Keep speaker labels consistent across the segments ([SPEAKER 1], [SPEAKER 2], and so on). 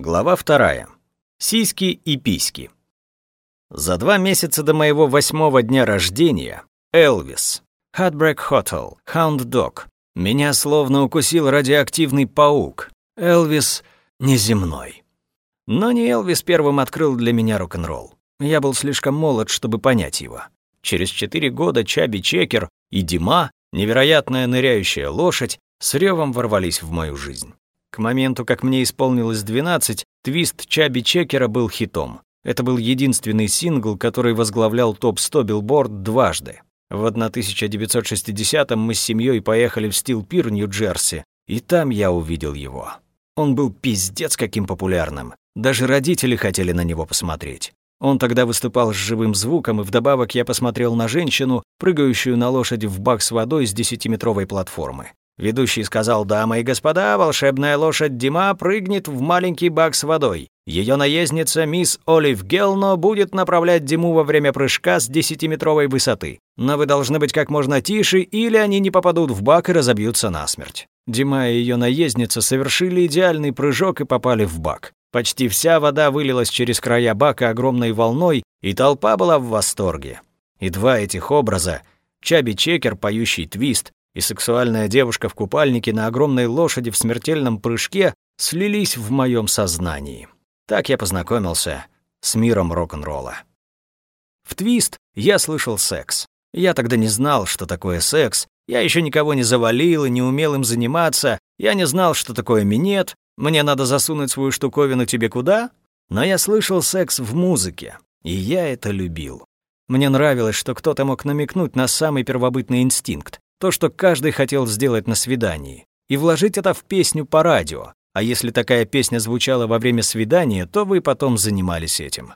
[SPEAKER 1] Глава вторая. Сиськи и письки. За два месяца до моего восьмого дня рождения Элвис, Heartbreak Hotel, Hound Dog. Меня словно укусил радиоактивный паук. Элвис неземной. Но не Элвис первым открыл для меня рок-н-ролл. Я был слишком молод, чтобы понять его. Через четыре года Чаби Чекер и Дима, невероятная ныряющая лошадь, с ревом ворвались в мою жизнь. К моменту, как мне исполнилось 12, твист Чабби Чекера был хитом. Это был единственный сингл, который возглавлял топ-100 Билборд дважды. В 1960-м мы с семьей поехали в Steel Pier, Нью-Джерси, и там я увидел его. Он был пиздец каким популярным. Даже родители хотели на него посмотреть. Он тогда выступал с живым звуком, и вдобавок я посмотрел на женщину, прыгающую на лошади в бак с водой с десятиметровой платформы. Ведущий сказал, дамы и господа, волшебная лошадь Дима прыгнет в маленький бак с водой. Ее наездница мисс Олив Гелно будет направлять Диму во время прыжка с десятиметровой высоты. Но вы должны быть как можно тише, или они не попадут в бак и разобьются насмерть. Дима и ее наездница совершили идеальный прыжок и попали в бак. Почти вся вода вылилась через края бака огромной волной, и толпа была в восторге. И два этих образа — Чаби Чекер, поющий твист, и сексуальная девушка в купальнике на огромной лошади в смертельном прыжке слились в моем сознании. Так я познакомился с миром рок-н-ролла. В твист я слышал секс. Я тогда не знал, что такое секс. Я еще никого не завалил и не умел им заниматься. Я не знал, что такое минет. Мне надо засунуть свою штуковину тебе куда? Но я слышал секс в музыке, и я это любил. Мне нравилось, что кто-то мог намекнуть на самый первобытный инстинкт, то, что каждый хотел сделать на свидании, и вложить это в песню по радио. А если такая песня звучала во время свидания, то вы потом занимались этим.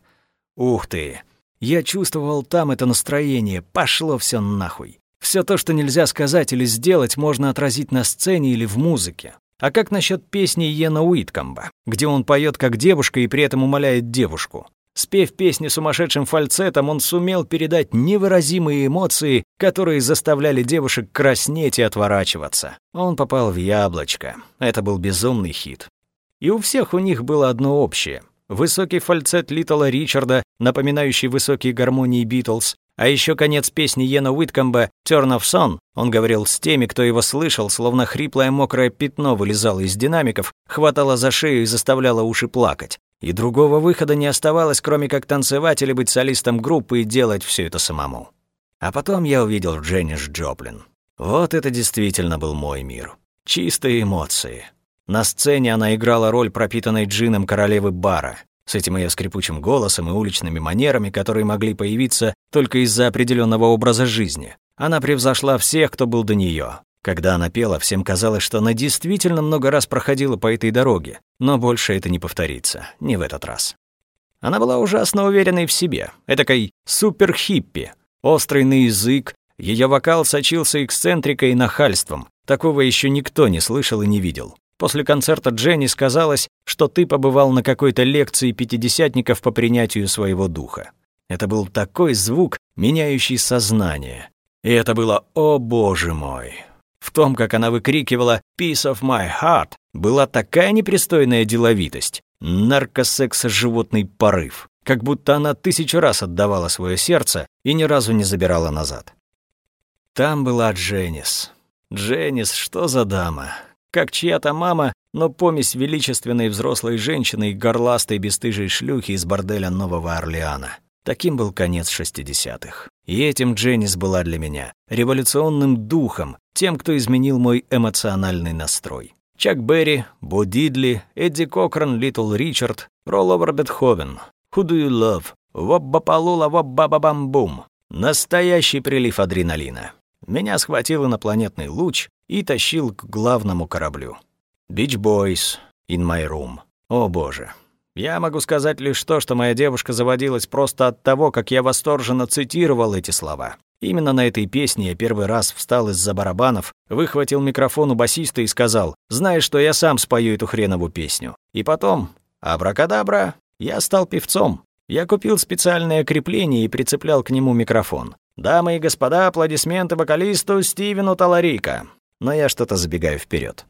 [SPEAKER 1] Ух ты! Я чувствовал там это настроение, пошло все нахуй. Все то, что нельзя сказать или сделать, можно отразить на сцене или в музыке. А как насчет песни Йена Уиткомба, где он поет как девушка и при этом умоляет девушку? Спев песни сумасшедшим фальцетом, он сумел передать невыразимые эмоции, которые заставляли девушек краснеть и отворачиваться. Он попал в яблочко. Это был безумный хит. И у всех у них было одно общее. Высокий фальцет Литла Ричарда, напоминающий высокие гармонии Битлз, а еще конец песни Йена Уиткомба «Turn of Sun». Он говорил с теми, кто его слышал, словно хриплое мокрое пятно вылезало из динамиков, хватало за шею и заставляло уши плакать. И другого выхода не оставалось, кроме как танцевать или быть солистом группы и делать все это самому. А потом я увидел Дженниш Джоплин. Вот это действительно был мой мир. Чистые эмоции. На сцене она играла роль пропитанной джином королевы бара, с этим ее скрипучим голосом и уличными манерами, которые могли появиться только из-за определенного образа жизни. Она превзошла всех, кто был до нее. Когда она пела, всем казалось, что она действительно много раз проходила по этой дороге, но больше это не повторится, не в этот раз. Она была ужасно уверенной в себе, этакой супер-хиппи, острый на язык, ее вокал сочился эксцентрикой и нахальством. Такого еще никто не слышал и не видел. После концерта Дженни сказалось, что ты побывал на какой-то лекции пятидесятников по принятию своего духа. Это был такой звук, меняющий сознание. И это было «О, боже мой!» В том, как она выкрикивала «Piece of my heart», была такая непристойная деловитость, наркосекс-животный порыв, как будто она тысячу раз отдавала свое сердце и ни разу не забирала назад. Там была Дженнис. Дженнис, что за дама? Как чья-то мама, но помесь величественной взрослой женщины и горластой бесстыжей шлюхи из борделя Нового Орлеана. Таким был конец 60-х. И этим Дженнис была для меня революционным духом, тем, кто изменил мой эмоциональный настрой. Чак Берри, Бо Дидли, Эдди Кокран, Литл Ричард, Ролловер Бетховен, Who Do You Love, Вобба-палула, вобба-бам-бум. Настоящий прилив адреналина. Меня схватил инопланетный луч и тащил к главному кораблю. Beach Boys, In My Room. О боже, я могу сказать лишь то, что моя девушка заводилась просто от того, как я восторженно цитировал эти слова. Именно на этой песне я первый раз встал из-за барабанов, выхватил микрофон у басиста и сказал, «Знаешь, что я сам спою эту хренову песню». И потом, абракадабра, я стал певцом. Я купил специальное крепление и прицеплял к нему микрофон. Дамы и господа, аплодисменты вокалисту Стивену Таларика. Но я что-то забегаю вперед.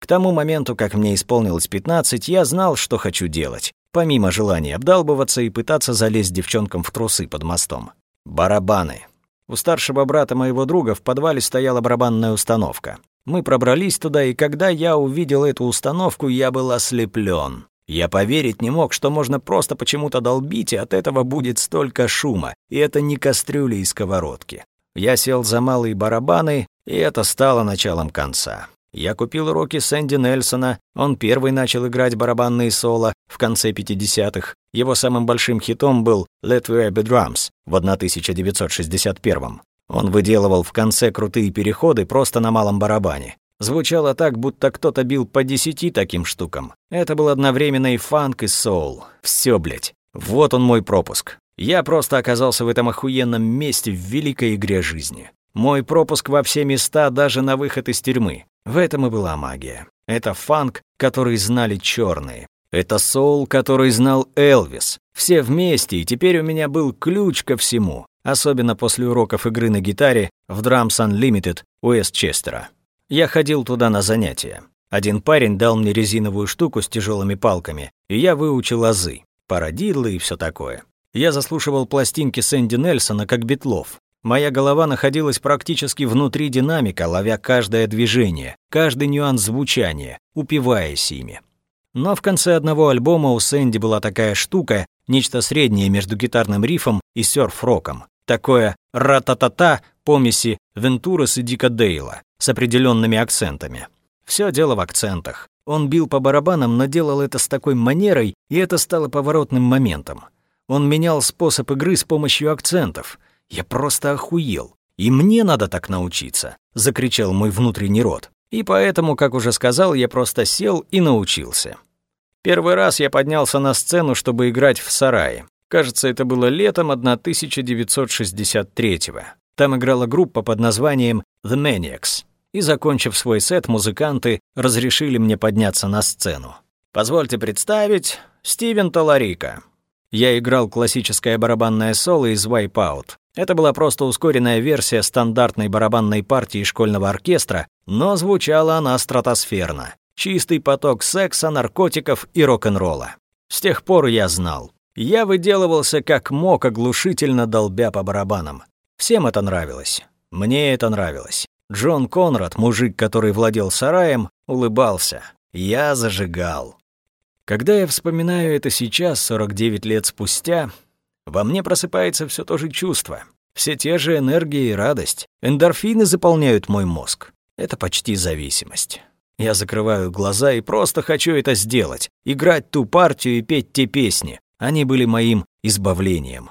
[SPEAKER 1] К тому моменту, как мне исполнилось 15, я знал, что хочу делать, помимо желания обдалбываться и пытаться залезть девчонкам в трусы под мостом. Барабаны. У старшего брата моего друга в подвале стояла барабанная установка. Мы пробрались туда, и когда я увидел эту установку, я был ослеплен. Я поверить не мог, что можно просто почему-то долбить, и от этого будет столько шума, и это не кастрюли и сковородки. Я сел за малые барабаны, и это стало началом конца. Я купил уроки Сэнди Нельсона, он первый начал играть барабанные соло в конце 50-х. Его самым большим хитом был «Let We Be Drums» в 1961 Он выделывал в конце крутые переходы просто на малом барабане. Звучало так, будто кто-то бил по десяти таким штукам. Это был одновременно и фанк, и соул. Всё, блядь. Вот он мой пропуск. Я просто оказался в этом охуенном месте в великой игре жизни. Мой пропуск во все места, даже на выход из тюрьмы. В этом и была магия. Это фанк, который знали черные. Это соул, который знал Элвис. Все вместе, и теперь у меня был ключ ко всему. Особенно после уроков игры на гитаре в Drums Unlimited у Эстчестера. Я ходил туда на занятия. Один парень дал мне резиновую штуку с тяжелыми палками, и я выучил азы, парадидлы и все такое. Я заслушивал пластинки Сэнди Нельсона как битлов. Моя голова находилась практически внутри динамика, ловя каждое движение, каждый нюанс звучания, упиваясь ими. Но в конце одного альбома у Сэнди была такая штука, нечто среднее между гитарным рифом и сёрф-роком. Такое ра-та-та-та помеси Вентурас и Дика Дейла с определенными акцентами. Все дело в акцентах. Он бил по барабанам, но делал это с такой манерой, и это стало поворотным моментом. Он менял способ игры с помощью акцентов. Я просто охуел. И мне надо так научиться, закричал мой внутренний рот. И поэтому, как уже сказал, я просто сел и научился. Первый раз я поднялся на сцену, чтобы играть в сарае. Кажется, это было летом 1963 -го. Там играла группа под названием The Maniacs. И, закончив свой сет, музыканты разрешили мне подняться на сцену. Позвольте представить, Стивен Таларика. Я играл классическое барабанное соло из Wipeout. Это была просто ускоренная версия стандартной барабанной партии школьного оркестра, но звучала она стратосферно. Чистый поток секса, наркотиков и рок-н-ролла. С тех пор я знал. Я выделывался как мог, оглушительно долбя по барабанам. Всем это нравилось. Мне это нравилось. Джон Конрад, мужик, который владел сараем, улыбался. Я зажигал. Когда я вспоминаю это сейчас, 49 лет спустя, во мне просыпается все то же чувство. Все те же энергия и радость. Эндорфины заполняют мой мозг. Это почти зависимость. Я закрываю глаза и просто хочу это сделать. Играть ту партию и петь те песни. Они были моим избавлением.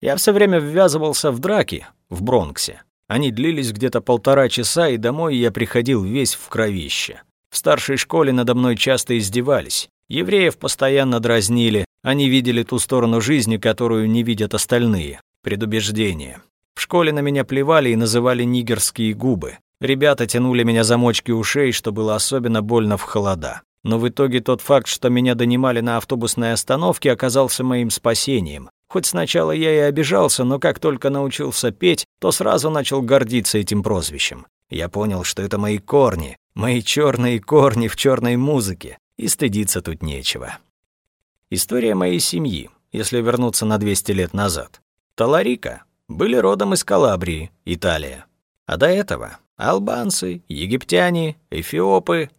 [SPEAKER 1] Я все время ввязывался в драки в Бронксе. Они длились где-то полтора часа, и домой я приходил весь в кровище. В старшей школе надо мной часто издевались. Евреев постоянно дразнили, они видели ту сторону жизни, которую не видят остальные. Предубеждение. В школе на меня плевали и называли нигерские губы. Ребята тянули меня замочки ушей, что было особенно больно в холода. Но в итоге тот факт, что меня донимали на автобусной остановке, оказался моим спасением. Хоть сначала я и обижался, но как только научился петь, то сразу начал гордиться этим прозвищем. Я понял, что это мои корни, мои черные корни в черной музыке, и стыдиться тут нечего. История моей семьи, если вернуться на 200 лет назад. Таларика были родом из Калабрии, Италия. А до этого албанцы, египтяне, эфиопы.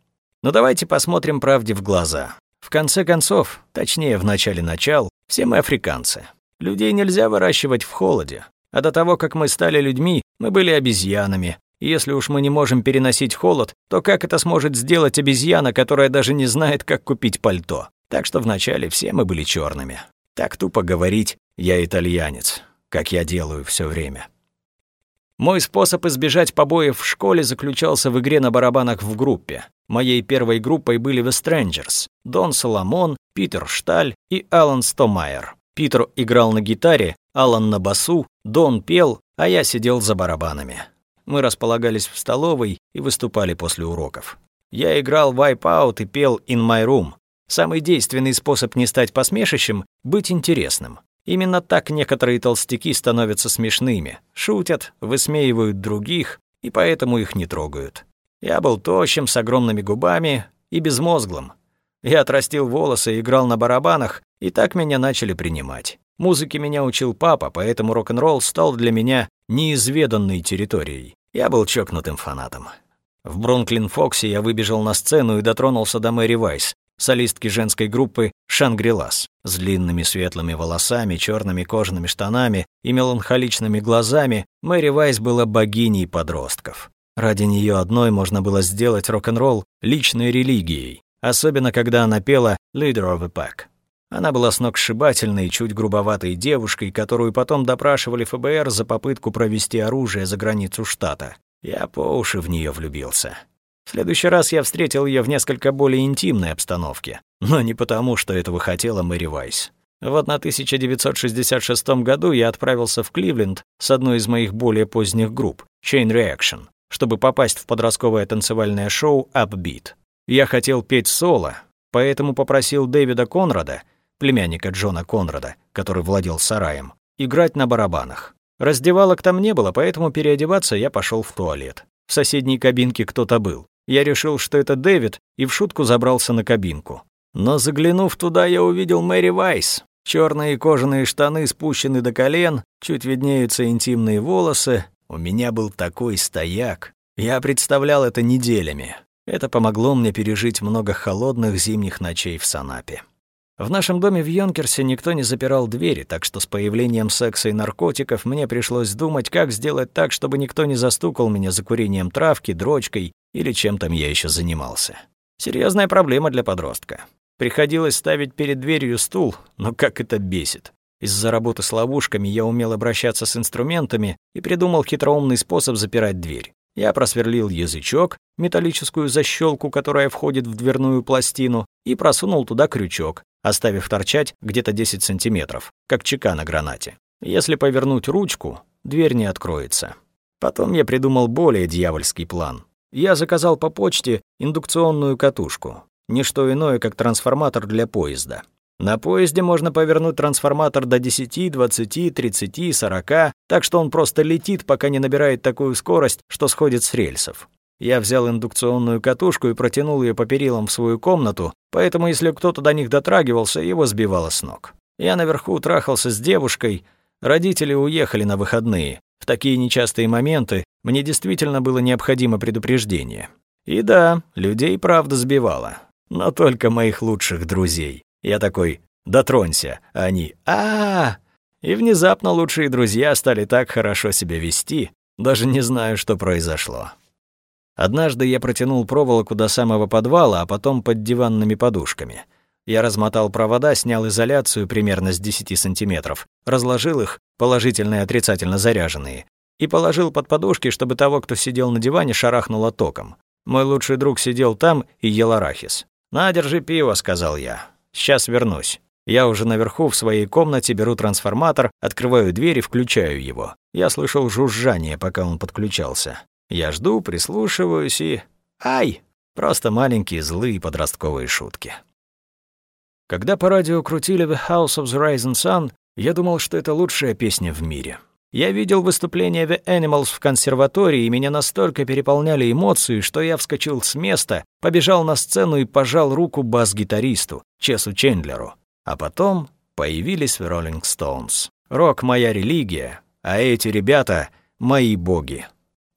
[SPEAKER 1] Но давайте посмотрим правде в глаза. В конце концов, точнее в начале начал, все мы африканцы. Людей нельзя выращивать в холоде. А до того, как мы стали людьми, мы были обезьянами. Если уж мы не можем переносить холод, то как это сможет сделать обезьяна, которая даже не знает, как купить пальто? Так что вначале все мы были черными. Так тупо говорить «я итальянец», как я делаю все время. Мой способ избежать побоев в школе заключался в игре на барабанах в группе. Моей первой группой были The Strangers, Дон Соломон, Питер Шталь и Алан Стомайер. Питер играл на гитаре, Алан на басу, Дон пел, а я сидел за барабанами. Мы располагались в столовой и выступали после уроков. Я играл Wipeout и пел In My Room. Самый действенный способ не стать посмешищем — быть интересным. Именно так некоторые толстяки становятся смешными, шутят, высмеивают других, и поэтому их не трогают. Я был тощим, с огромными губами и безмозглым. Я отрастил волосы, играл на барабанах, и так меня начали принимать. Музыке меня учил папа, поэтому рок-н-ролл стал для меня неизведанной территорией. Я был чокнутым фанатом. В Бронклин-Фоксе я выбежал на сцену и дотронулся до Мэри Вайс, солистки женской группы «Шангрилас», с длинными светлыми волосами, черными кожаными штанами и меланхоличными глазами, Мэри Вайс была богиней подростков. Ради нее одной можно было сделать рок-н-ролл личной религией, особенно когда она пела «Leader of a Pack». Она была сногсшибательной, чуть грубоватой девушкой, которую потом допрашивали ФБР за попытку провести оружие за границу штата. Я по уши в нее влюбился. В следующий раз я встретил ее в несколько более интимной обстановке, но не потому, что этого хотела Мэри Вайс. Вот на 1966 году я отправился в Кливленд с одной из моих более поздних групп, Chain Reaction, чтобы попасть в подростковое танцевальное шоу Upbeat. Я хотел петь соло, поэтому попросил Дэвида Конрада, племянника Джона Конрада, который владел сараем, играть на барабанах. Раздевалок там не было, поэтому переодеваться я пошел в туалет. В соседней кабинке кто-то был. Я решил, что это Дэвид, и в шутку забрался на кабинку. Но заглянув туда, я увидел Мэри Вайс. Черные кожаные штаны спущены до колен, чуть виднеются интимные волосы. У меня был такой стояк. Я представлял это неделями. Это помогло мне пережить много холодных зимних ночей в Санапе. В нашем доме в Йонкерсе никто не запирал двери, так что с появлением секса и наркотиков мне пришлось думать, как сделать так, чтобы никто не застукал меня за курением травки, дрочкой или чем там я еще занимался. Серьезная проблема для подростка. Приходилось ставить перед дверью стул, но как это бесит. Из-за работы с ловушками я умел обращаться с инструментами и придумал хитроумный способ запирать дверь. Я просверлил язычок, металлическую защелку, которая входит в дверную пластину, и просунул туда крючок, оставив торчать где-то 10 сантиметров, как чека на гранате. Если повернуть ручку, дверь не откроется. Потом я придумал более дьявольский план. Я заказал по почте индукционную катушку. Не что иное, как трансформатор для поезда. На поезде можно повернуть трансформатор до 10, 20, 30, 40, так что он просто летит, пока не набирает такую скорость, что сходит с рельсов. Я взял индукционную катушку и протянул ее по перилам в свою комнату, поэтому если кто-то до них дотрагивался, его сбивало с ног. Я наверху трахался с девушкой, родители уехали на выходные. В такие нечастые моменты мне действительно было необходимо предупреждение. И да, людей правда сбивало, но только моих лучших друзей. Я такой «дотронься», а они а, -а, -а И внезапно лучшие друзья стали так хорошо себя вести, даже не знаю, что произошло. Однажды я протянул проволоку до самого подвала, а потом под диванными подушками. Я размотал провода, снял изоляцию примерно с 10 сантиметров, разложил их, положительно и отрицательно заряженные, и положил под подушки, чтобы того, кто сидел на диване, шарахнуло током. Мой лучший друг сидел там и ел арахис. «На, держи пиво», — сказал я. «Сейчас вернусь». Я уже наверху в своей комнате беру трансформатор, открываю дверь и включаю его. Я слышал жужжание, пока он подключался. Я жду, прислушиваюсь и... Ай! Просто маленькие злые подростковые шутки. Когда по радио крутили «The House of the Rising Sun», я думал, что это лучшая песня в мире. Я видел выступление The Animals в консерватории, и меня настолько переполняли эмоции, что я вскочил с места, побежал на сцену и пожал руку бас-гитаристу, Чесу Чендлеру. А потом появились Rolling Stones. Рок — моя религия, а эти ребята — мои боги.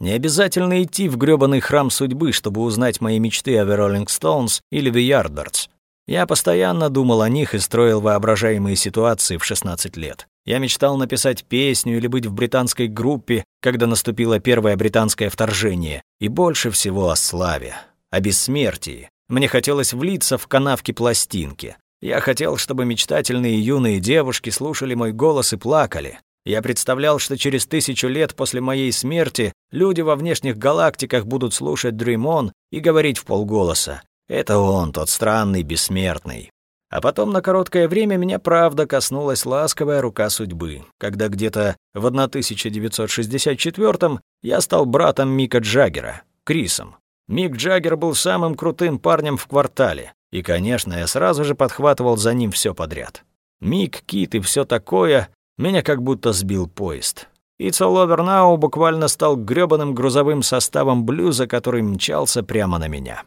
[SPEAKER 1] Не обязательно идти в грёбаный храм судьбы, чтобы узнать мои мечты о The Rolling Stones или The Yardbirds. Я постоянно думал о них и строил воображаемые ситуации в 16 лет. Я мечтал написать песню или быть в британской группе, когда наступило первое британское вторжение, и больше всего о славе, о бессмертии. Мне хотелось влиться в канавки пластинки. Я хотел, чтобы мечтательные юные девушки слушали мой голос и плакали. Я представлял, что через тысячу лет после моей смерти люди во внешних галактиках будут слушать Dream On и говорить в полголоса. Это он, тот странный бессмертный. А потом на короткое время меня правда коснулась ласковая рука судьбы, когда где-то в 1964-м я стал братом Мика Джаггера, Крисом. Мик Джаггер был самым крутым парнем в квартале, и, конечно, я сразу же подхватывал за ним все подряд. Мик, Кит и все такое, меня как будто сбил поезд. It's All Over Now буквально стал грёбаным грузовым составом блюза, который мчался прямо на меня.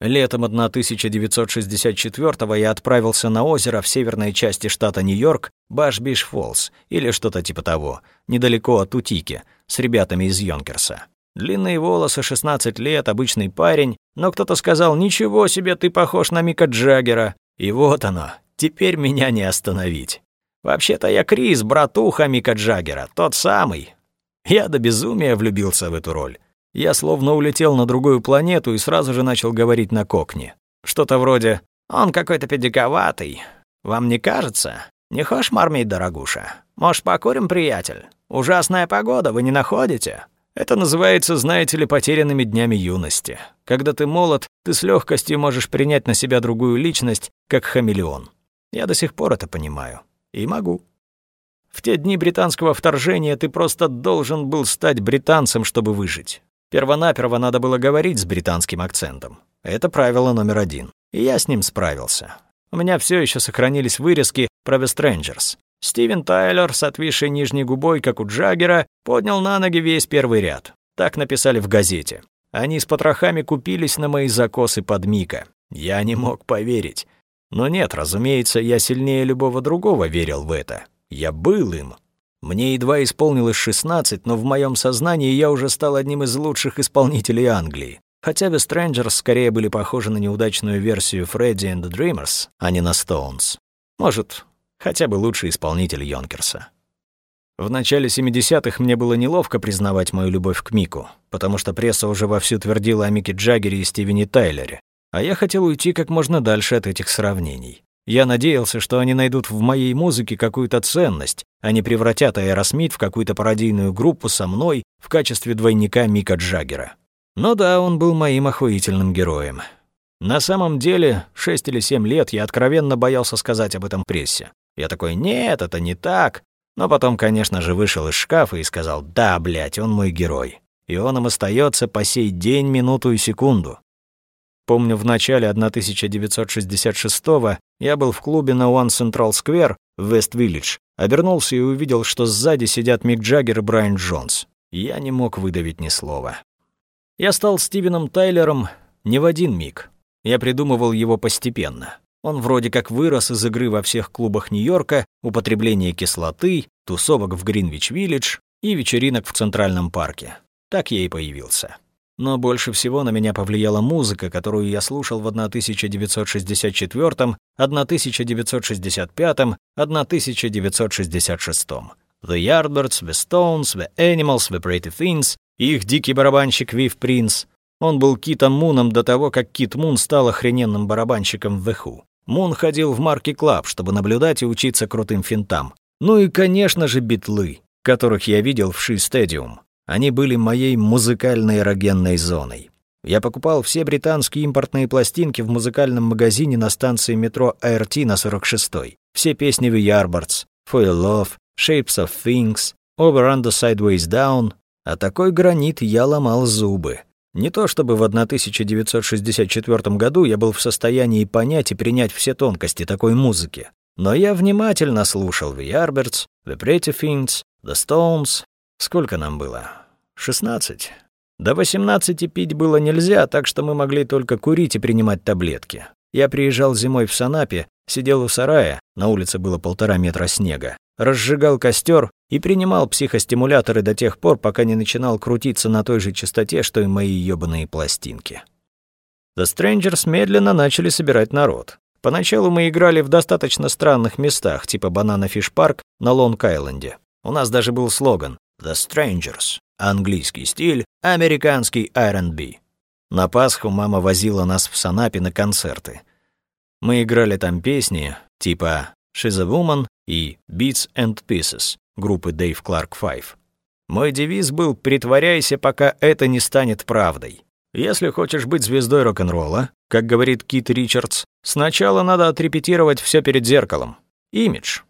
[SPEAKER 1] Летом 1964-го я отправился на озеро в северной части штата Нью-Йорк, Bash Bish Falls, или что-то типа того, недалеко от Утики, с ребятами из Йонкерса. Длинные волосы, 16 лет, обычный парень, но кто-то сказал «Ничего себе, ты похож на Мика Джаггера». И вот оно, теперь меня не остановить. Вообще-то я Крис, братуха Мика Джаггера, тот самый. Я до безумия влюбился в эту роль. Я словно улетел на другую планету и сразу же начал говорить на кокне. Что-то вроде «Он какой-то педиковатый. Вам не кажется? Не хочешь мармить, дорогуша? Может, покурим, приятель? Ужасная погода, вы не находите?» Это называется, знаете ли, потерянными днями юности. Когда ты молод, ты с легкостью можешь принять на себя другую личность, как хамелеон. Я до сих пор это понимаю. И могу. В те дни британского вторжения ты просто должен был стать британцем, чтобы выжить. Первонаперво надо было говорить с британским акцентом. Это правило номер один. И я с ним справился. У меня все еще сохранились вырезки про The Strangers. Стивен Тайлер с отвисшей нижней губой, как у Джаггера, поднял на ноги весь первый ряд. Так написали в газете. Они с потрохами купились на мои закосы под Мика. Я не мог поверить. Но нет, разумеется, я сильнее любого другого верил в это. Я был им. Мне едва исполнилось 16, но в моем сознании я уже стал одним из лучших исполнителей Англии. Хотя The Strangers скорее были похожи на неудачную версию Freddy and the Dreamers, а не на Stones. Может, хотя бы лучший исполнитель Йонкерса. В начале 70-х мне было неловко признавать мою любовь к Мику, потому что пресса уже вовсю твердила о Мике Джаггере и Стивене Тайлере, а я хотел уйти как можно дальше от этих сравнений. Я надеялся, что они найдут в моей музыке какую-то ценность, а не превратят Аэросмит в какую-то пародийную группу со мной в качестве двойника Мика Джаггера. Но да, он был моим охуительным героем. На самом деле, шесть или семь лет я откровенно боялся сказать об этом прессе. Я такой, нет, это не так. Но потом, конечно же, вышел из шкафа и сказал, да, блядь, он мой герой. И он им остается по сей день, минуту и секунду. Помню, в начале 1966-го я был в клубе на One Central Square в Вест-Виллидж, обернулся и увидел, что сзади сидят Мик Джаггер и Брайан Джонс. Я не мог выдавить ни слова. Я стал Стивеном Тайлером не в один миг. Я придумывал его постепенно. Он вроде как вырос из игры во всех клубах Нью-Йорка, употребления кислоты, тусовок в Гринвич-Виллидж и вечеринок в Центральном парке. Так я и появился. Но больше всего на меня повлияла музыка, которую я слушал в 1964, 1965, 1966. The Yardbirds, The Stones, The Animals, The Pretty Things, их дикий барабанщик Вив Принц. Он был Китом Муном до того, как Кит Мун стал охрененным барабанщиком в The Who. Мун ходил в Marquee Club, чтобы наблюдать и учиться крутым финтам. Ну и, конечно же, битлы, которых я видел в Ши Стадиум. Они были моей музыкальной эрогенной зоной. Я покупал все британские импортные пластинки в музыкальном магазине на станции метро АРТ на 46-й. Все песни в Yardbirds, For Your Love, Shapes of Things, Over Under Sideways Down. А такой гранит я ломал зубы. Не то чтобы в 1964 году я был в состоянии понять и принять все тонкости такой музыки, но я внимательно слушал The Yardbirds, The Pretty Things, The Stones. Сколько нам было? 16. До 18 пить было нельзя, так что мы могли только курить и принимать таблетки. Я приезжал зимой в Санапе, сидел у сарая, на улице было полтора метра снега, разжигал костер и принимал психостимуляторы до тех пор, пока не начинал крутиться на той же частоте, что и мои ёбаные пластинки. The Strangers медленно начали собирать народ. Поначалу мы играли в достаточно странных местах, типа Банана Фиш Парк на Лонг-Айленде. У нас даже был слоган «The Strangers». Английский стиль, американский R&B. На Пасху мама возила нас в Санапе на концерты. Мы играли там песни типа «She's a Woman» и «Beats and Pieces» группы Dave Clark Five. Мой девиз был «Притворяйся, пока это не станет правдой». Если хочешь быть звездой рок-н-ролла, как говорит Кит Ричардс, сначала надо отрепетировать все перед зеркалом. Имидж.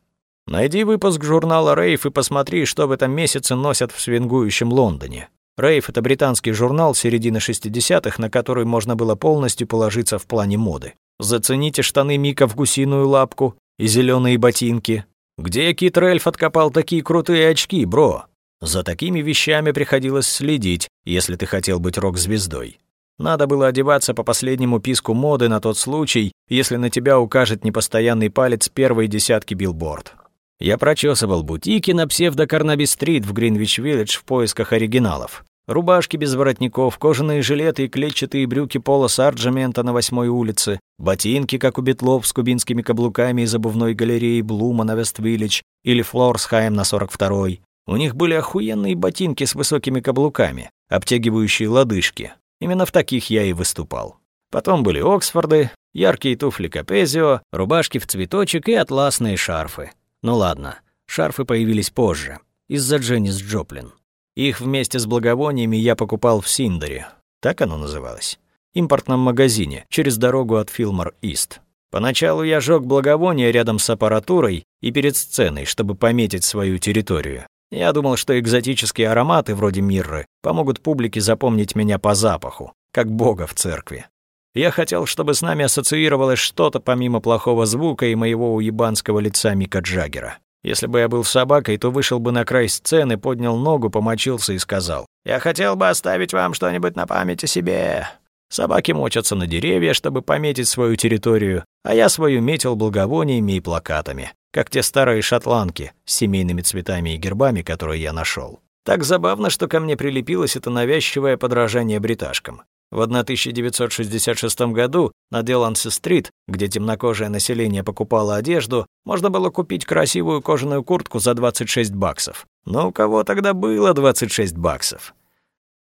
[SPEAKER 1] Найди выпуск журнала «Рейв» и посмотри, что в этом месяце носят в свингующем Лондоне. «Рейв» — это британский журнал середины 60-х, на который можно было полностью положиться в плане моды. Зацените штаны Мика в гусиную лапку и зеленые ботинки. Где Кит Рельф откопал такие крутые очки, бро? За такими вещами приходилось следить, если ты хотел быть рок-звездой. Надо было одеваться по последнему писку моды на тот случай, если на тебя укажет непостоянный палец первой десятки билборд. Я прочесывал бутики на псевдо-Карнаби-стрит в Гринвич-Виллидж в поисках оригиналов. Рубашки без воротников, кожаные жилеты и клетчатые брюки пола Сарджемента на восьмой улице, ботинки, как у Бетлов, с кубинскими каблуками из обувной галереи Блума на Вест-Виллидж или Флорсхайм на 42-й. У них были охуенные ботинки с высокими каблуками, обтягивающие лодыжки. Именно в таких я и выступал. Потом были Оксфорды, яркие туфли Капезио, рубашки в цветочек и атласные шарфы. Ну ладно, шарфы появились позже, из-за Дженнис Джоплин. Их вместе с благовониями я покупал в Синдере, так оно называлось, импортном магазине, через дорогу от Филмор Ист. Поначалу я жёг благовония рядом с аппаратурой и перед сценой, чтобы пометить свою территорию. Я думал, что экзотические ароматы вроде мирры помогут публике запомнить меня по запаху, как бога в церкви. Я хотел, чтобы с нами ассоциировалось что-то помимо плохого звука и моего уебанского лица Мика Джаггера. Если бы я был собакой, то вышел бы на край сцены, поднял ногу, помочился и сказал, «Я хотел бы оставить вам что-нибудь на память о себе». Собаки мочатся на деревья, чтобы пометить свою территорию, а я свою метил благовониями и плакатами, как те старые шотландки с семейными цветами и гербами, которые я нашел. Так забавно, что ко мне прилепилось это навязчивое подражание бриташкам. В 1966 году на Делансе-стрит, где темнокожее население покупало одежду, можно было купить красивую кожаную куртку за 26 баксов. Но у кого тогда было 26 баксов?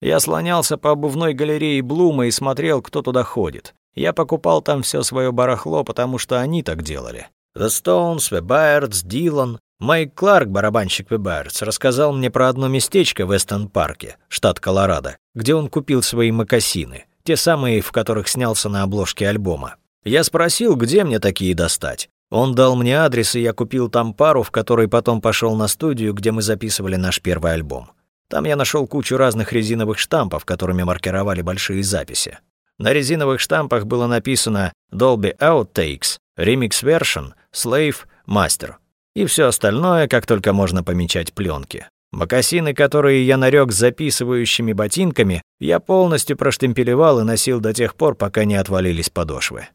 [SPEAKER 1] Я слонялся по обувной галерее Блума и смотрел, кто туда ходит. Я покупал там все свое барахло, потому что они так делали. The Stones, The Birds, Дилан. Майк Кларк, барабанщик The Birds, рассказал мне про одно местечко в Эстон-парке, штат Колорадо, где он купил свои мокасины, те самые, в которых снялся на обложке альбома. Я спросил, где мне такие достать. Он дал мне адрес, и я купил там пару, в которой потом пошел на студию, где мы записывали наш первый альбом. Там я нашел кучу разных резиновых штампов, которыми маркировали большие записи. На резиновых штампах было написано Dolby Outtakes, Remix Version, Slave, Master. И все остальное, как только можно помечать пленки. Мокасины, которые я нарек записывающими ботинками, я полностью проштемпелевал и носил до тех пор, пока не отвалились подошвы.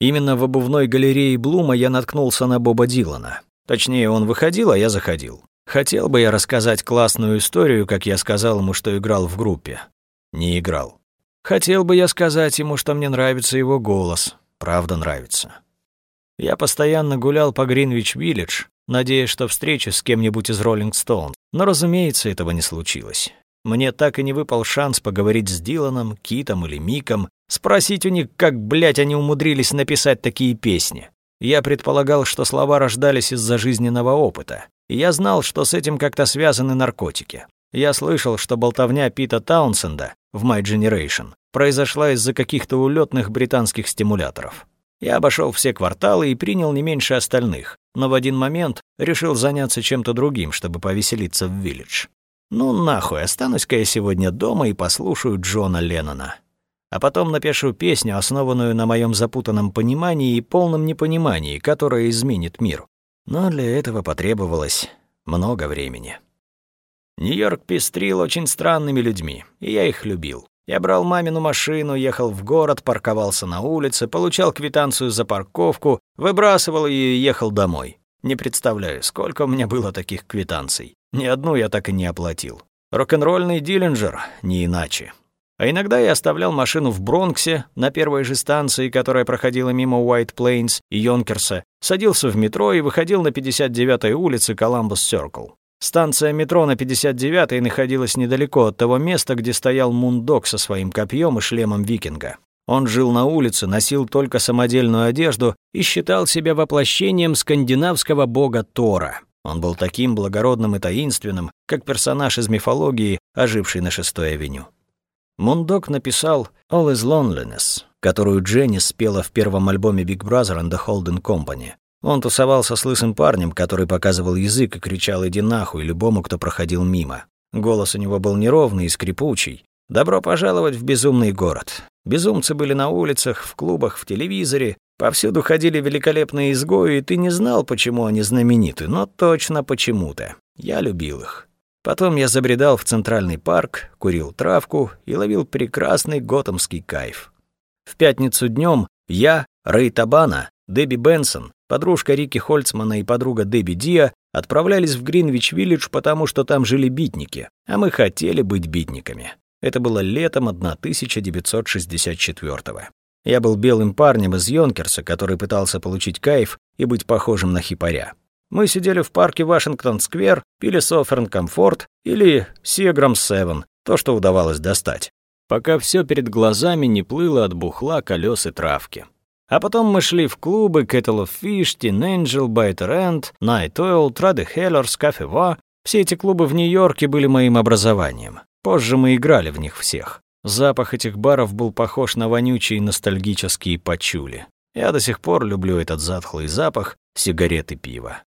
[SPEAKER 1] Именно в обувной галерее Блума я наткнулся на Боба Дилана. Точнее, он выходил, а я заходил. Хотел бы я рассказать классную историю, как я сказал ему, что играл в группе. Не играл. Хотел бы я сказать ему, что мне нравится его голос. Правда нравится. Я постоянно гулял по Гринвич-Виллидж, надеясь, что встречу с кем-нибудь из Роллинг Стоун, но, разумеется, этого не случилось. Мне так и не выпал шанс поговорить с Диланом, Китом или Миком, спросить у них, как, блядь, они умудрились написать такие песни. Я предполагал, что слова рождались из-за жизненного опыта. И я знал, что с этим как-то связаны наркотики. Я слышал, что болтовня Пита Таунсенда в My Generation произошла из-за каких-то улетных британских стимуляторов. Я обошел все кварталы и принял не меньше остальных, но в один момент решил заняться чем-то другим, чтобы повеселиться в Виллидж. Ну нахуй, останусь-ка я сегодня дома и послушаю Джона Леннона. А потом напишу песню, основанную на моем запутанном понимании и полном непонимании, которая изменит мир. Но для этого потребовалось много времени. Нью-Йорк пестрил очень странными людьми, и я их любил. Я брал мамину машину, ехал в город, парковался на улице, получал квитанцию за парковку, выбрасывал и ехал домой. Не представляю, сколько у меня было таких квитанций. Ни одну я так и не оплатил. Рок-н-ролльный Диллинджер, не иначе. А иногда я оставлял машину в Бронксе, на первой же станции, которая проходила мимо Уайт Плейнс и Йонкерса, садился в метро и выходил на 59-й улице Коламбус Сёркл. Станция метро на 59-й находилась недалеко от того места, где стоял Мундок со своим копьем и шлемом викинга. Он жил на улице, носил только самодельную одежду и считал себя воплощением скандинавского бога Тора. Он был таким благородным и таинственным, как персонаж из мифологии, оживший на шестой авеню. Мундок написал «All is Loneliness», которую Дженни спела в первом альбоме Big Brother and the Holden Company. Он тусовался с лысым парнем, который показывал язык и кричал «иди нахуй» любому, кто проходил мимо. Голос у него был неровный и скрипучий. «Добро пожаловать в безумный город». Безумцы были на улицах, в клубах, в телевизоре. Повсюду ходили великолепные изгои, и ты не знал, почему они знамениты, но точно почему-то. Я любил их. Потом я забредал в Центральный парк, курил травку и ловил прекрасный готэмский кайф. В пятницу днем я, Рэй Табана, Дебби Бенсон, подружка Рики Хольцмана и подруга Дебби Диа отправлялись в Гринвич-Виллидж, потому что там жили битники, а мы хотели быть битниками. Это было летом 1964 -го. Я был белым парнем из Йонкерса, который пытался получить кайф и быть похожим на хипаря. Мы сидели в парке Вашингтон-сквер, пили Соферн Комфорт или Сиеграм Севен, то, что удавалось достать, пока все перед глазами не плыло от бухла, колес и травки. А потом мы шли в клубы Kettle of Fish, Teen Angel, Biter End, Night Oil, Trade Hellers, Cafe Va. Все эти клубы в Нью-Йорке были моим образованием. Позже мы играли в них всех. Запах этих баров был похож на вонючие ностальгические пачули. Я до сих пор люблю этот затхлый запах сигарет и пива.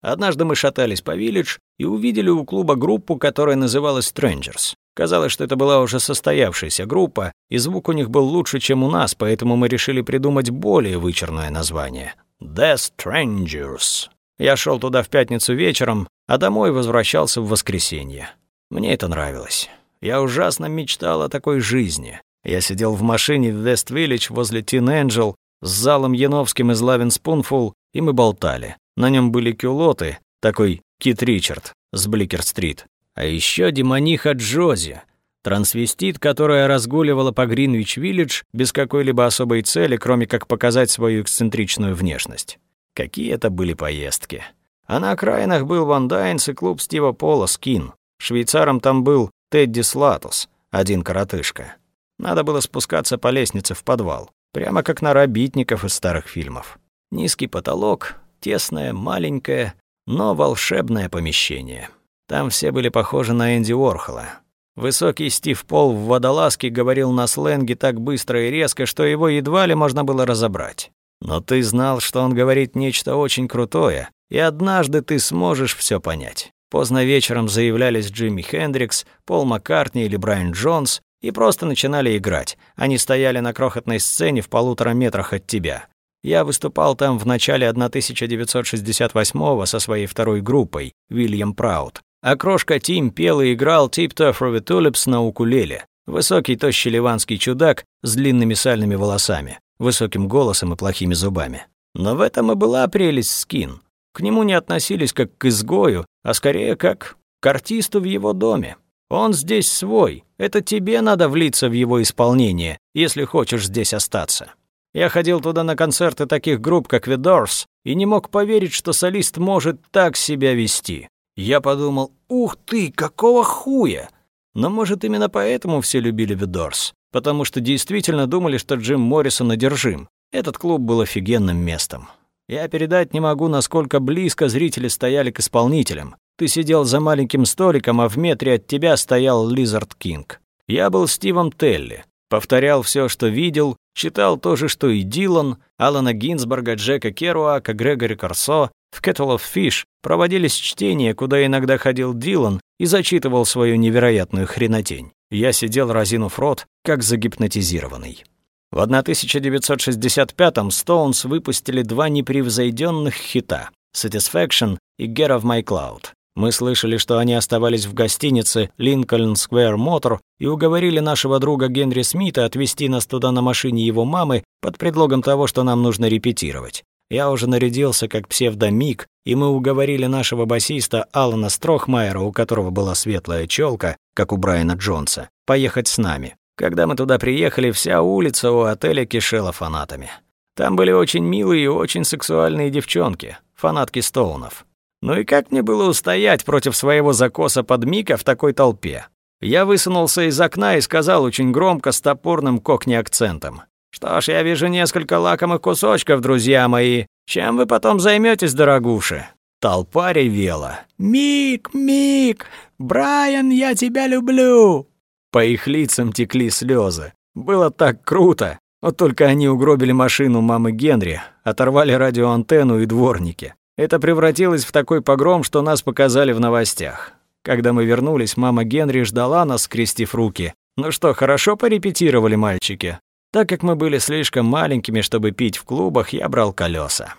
[SPEAKER 1] Однажды мы шатались по Виллидж и увидели у клуба группу, которая называлась Strangers. Казалось, что это была уже состоявшаяся группа, и звук у них был лучше, чем у нас, поэтому мы решили придумать более вычурное название — The Strangers. Я шел туда в пятницу вечером, а домой возвращался в воскресенье. Мне это нравилось. Я ужасно мечтал о такой жизни. Я сидел в машине в Вест-Виллидж возле Тин Энджел с залом Яновским из Лавин Спунфул, и мы болтали. На нем были кюлоты, такой Кит Ричард с Бликер-стрит. А еще демониха Джози, трансвестит, которая разгуливала по Гринвич-Виллидж без какой-либо особой цели, кроме как показать свою эксцентричную внешность. Какие это были поездки. А на окраинах был Ван Дайнс и клуб Стива Пола «Скин». Швейцаром там был Тедди Слатус, один коротышка. Надо было спускаться по лестнице в подвал, прямо как на рабитников из старых фильмов. Низкий потолок, Тесное, маленькое, но волшебное помещение. Там все были похожи на Энди Уорхола. Высокий Стив Пол в водолазке говорил на сленге так быстро и резко, что его едва ли можно было разобрать. Но ты знал, что он говорит нечто очень крутое, и однажды ты сможешь все понять. Поздно вечером заявлялись Джимми Хендрикс, Пол Маккартни или Брайан Джонс и просто начинали играть. Они стояли на крохотной сцене в полутора метрах от тебя. Я выступал там в начале 1968-го со своей второй группой, Вильям Праут. А крошка Тим пел и играл «Tip Tough Ruby Tulips» на укулеле. Высокий, тощий ливанский чудак с длинными сальными волосами, высоким голосом и плохими зубами. Но в этом и была прелесть Скин. К нему не относились как к изгою, а скорее как к артисту в его доме. Он здесь свой, это тебе надо влиться в его исполнение, если хочешь здесь остаться. Я ходил туда на концерты таких групп, как The Doors, и не мог поверить, что солист может так себя вести. Я подумал, ух ты, какого хуя! Но, может, именно поэтому все любили The Doors, потому что действительно думали, что Джим Моррисон одержим. Этот клуб был офигенным местом. Я передать не могу, насколько близко зрители стояли к исполнителям. Ты сидел за маленьким столиком, а в метре от тебя стоял Лизард Кинг. Я был Стивом Телли, Повторял все, что видел, читал то же, что и Дилан, Алана Гинзбурга, Джека Керуака, Грегори Корсо. В Kettle of Fish проводились чтения, куда иногда ходил Дилан и зачитывал свою невероятную хренотень. Я сидел, разинув рот, как загипнотизированный. В 1965-м Stones выпустили два непревзойденных хита «Satisfaction» и «Get of My Cloud». Мы слышали, что они оставались в гостинице Lincoln Square Motor и уговорили нашего друга Генри Смита отвезти нас туда на машине его мамы под предлогом того, что нам нужно репетировать. Я уже нарядился как псевдомик, и мы уговорили нашего басиста Алана Строхмайера, у которого была светлая челка, как у Брайана Джонса, поехать с нами. Когда мы туда приехали, вся улица у отеля кишела фанатами. Там были очень милые и очень сексуальные девчонки, фанатки Стоунов. Ну и как мне было устоять против своего закоса под Мика в такой толпе? Я высунулся из окна и сказал очень громко с топорным кокни-акцентом. «Что ж, я вижу несколько лакомых кусочков, друзья мои. Чем вы потом займетесь, дорогуши?» Толпа ревела. «Мик, Мик! Брайан, я тебя люблю!» По их лицам текли слезы. Было так круто. Вот только они угробили машину мамы Генри, оторвали радиоантенну и дворники. Это превратилось в такой погром, что нас показали в новостях. Когда мы вернулись, мама Генри ждала нас, скрестив руки. «Ну что, хорошо порепетировали, мальчики?» Так как мы были слишком маленькими, чтобы пить в клубах, я брал колеса.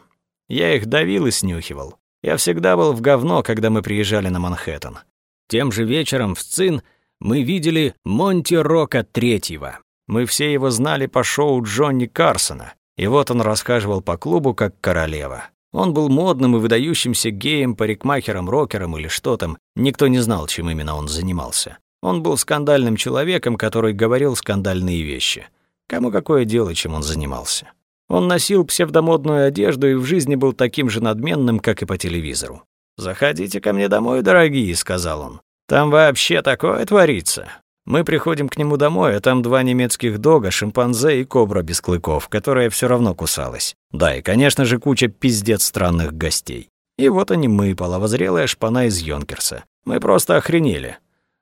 [SPEAKER 1] Я их давил и снюхивал. Я всегда был в говно, когда мы приезжали на Манхэттен. Тем же вечером в ЦИН мы видели Монти Рока Третьего. Мы все его знали по шоу Джонни Карсона, и вот он расхаживал по клубу как королева. Он был модным и выдающимся геем, парикмахером, рокером или что там. Никто не знал, чем именно он занимался. Он был скандальным человеком, который говорил скандальные вещи. Кому какое дело, чем он занимался? Он носил псевдомодную одежду и в жизни был таким же надменным, как и по телевизору. «Заходите ко мне домой, дорогие», — сказал он. «Там вообще такое творится. Мы приходим к нему домой, а там два немецких дога, шимпанзе и кобра без клыков, которая все равно кусалась. Да, и, конечно же, куча пиздец странных гостей. И вот они мы, половозрелая шпана из Йонкерса. Мы просто охренели.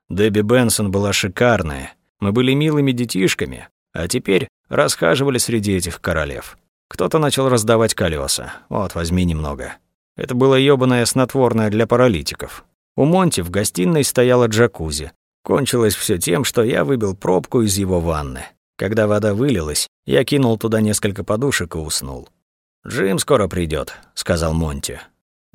[SPEAKER 1] Дебби Бенсон была шикарная. Мы были милыми детишками, а теперь расхаживали среди этих королев. Кто-то начал раздавать колеса. Вот, возьми немного. Это было ёбаное снотворное для паралитиков. У Монти в гостиной стояла джакузи. Кончилось все тем, что я выбил пробку из его ванны. Когда вода вылилась, я кинул туда несколько подушек и уснул. «Джим скоро придет, сказал Монти.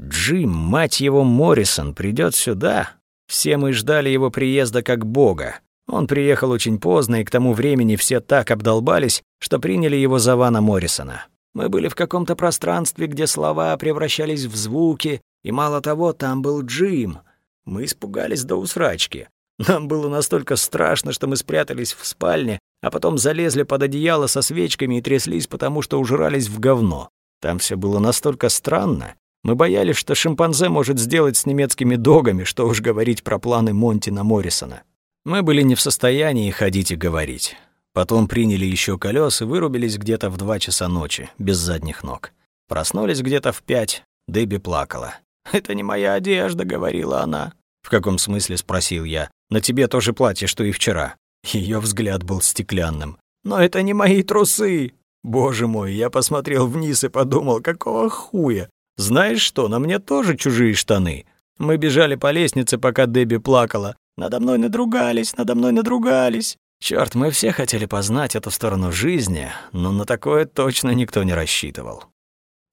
[SPEAKER 1] «Джим, мать его, Моррисон, придет сюда?» Все мы ждали его приезда как бога. Он приехал очень поздно, и к тому времени все так обдолбались, что приняли его за Вана Моррисона. Мы были в каком-то пространстве, где слова превращались в звуки, и мало того, там был Джим. Мы испугались до усрачки. Нам было настолько страшно, что мы спрятались в спальне, а потом залезли под одеяло со свечками и тряслись, потому что ужрались в говно. Там все было настолько странно. Мы боялись, что шимпанзе может сделать с немецкими догами, что уж говорить про планы Монтина Моррисона. Мы были не в состоянии ходить и говорить. Потом приняли еще колес и вырубились где-то в два часа ночи, без задних ног. Проснулись где-то в пять, Дебби плакала. «Это не моя одежда», — говорила она. «В каком смысле?» — спросил я. На тебе тоже платье, что и вчера». Ее взгляд был стеклянным. «Но это не мои трусы!» Боже мой, я посмотрел вниз и подумал, какого хуя? Знаешь что, на мне тоже чужие штаны. Мы бежали по лестнице, пока Дебби плакала. Надо мной надругались, надо мной надругались. Черт, мы все хотели познать эту сторону жизни, но на такое точно никто не рассчитывал.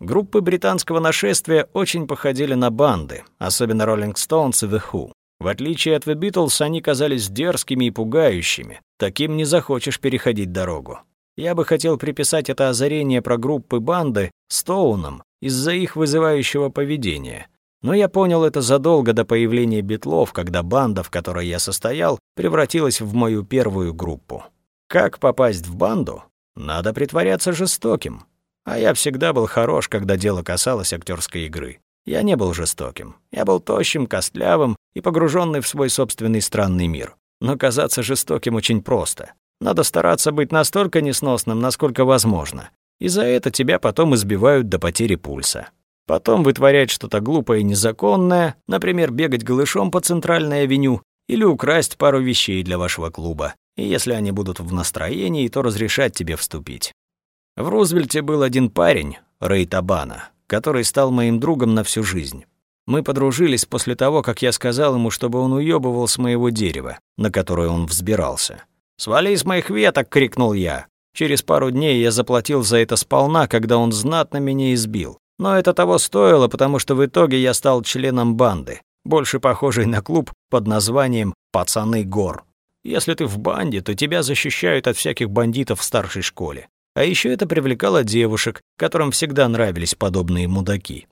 [SPEAKER 1] Группы британского нашествия очень походили на банды, особенно Rolling Stones и The Who. В отличие от The Beatles, они казались дерзкими и пугающими. Таким не захочешь переходить дорогу. Я бы хотел приписать это озарение про группы банды Стоунам из-за их вызывающего поведения. Но я понял это задолго до появления битлов, когда банда, в которой я состоял, превратилась в мою первую группу. Как попасть в банду? Надо притворяться жестоким. А я всегда был хорош, когда дело касалось актерской игры. Я не был жестоким. Я был тощим, костлявым и погруженный в свой собственный странный мир. Но казаться жестоким очень просто. Надо стараться быть настолько несносным, насколько возможно. И за это тебя потом избивают до потери пульса. Потом вытворять что-то глупое и незаконное, например, бегать голышом по центральной авеню или украсть пару вещей для вашего клуба. И если они будут в настроении, то разрешать тебе вступить. В Рузвельте был один парень, Рэй Табана, который стал моим другом на всю жизнь. Мы подружились после того, как я сказал ему, чтобы он уёбывал с моего дерева, на которое он взбирался. «Свали с моих веток!» — крикнул я. Через пару дней я заплатил за это сполна, когда он знатно меня избил. Но это того стоило, потому что в итоге я стал членом банды, больше похожей на клуб под названием «Пацаны гор». Если ты в банде, то тебя защищают от всяких бандитов в старшей школе. А еще это привлекало девушек, которым всегда нравились подобные мудаки.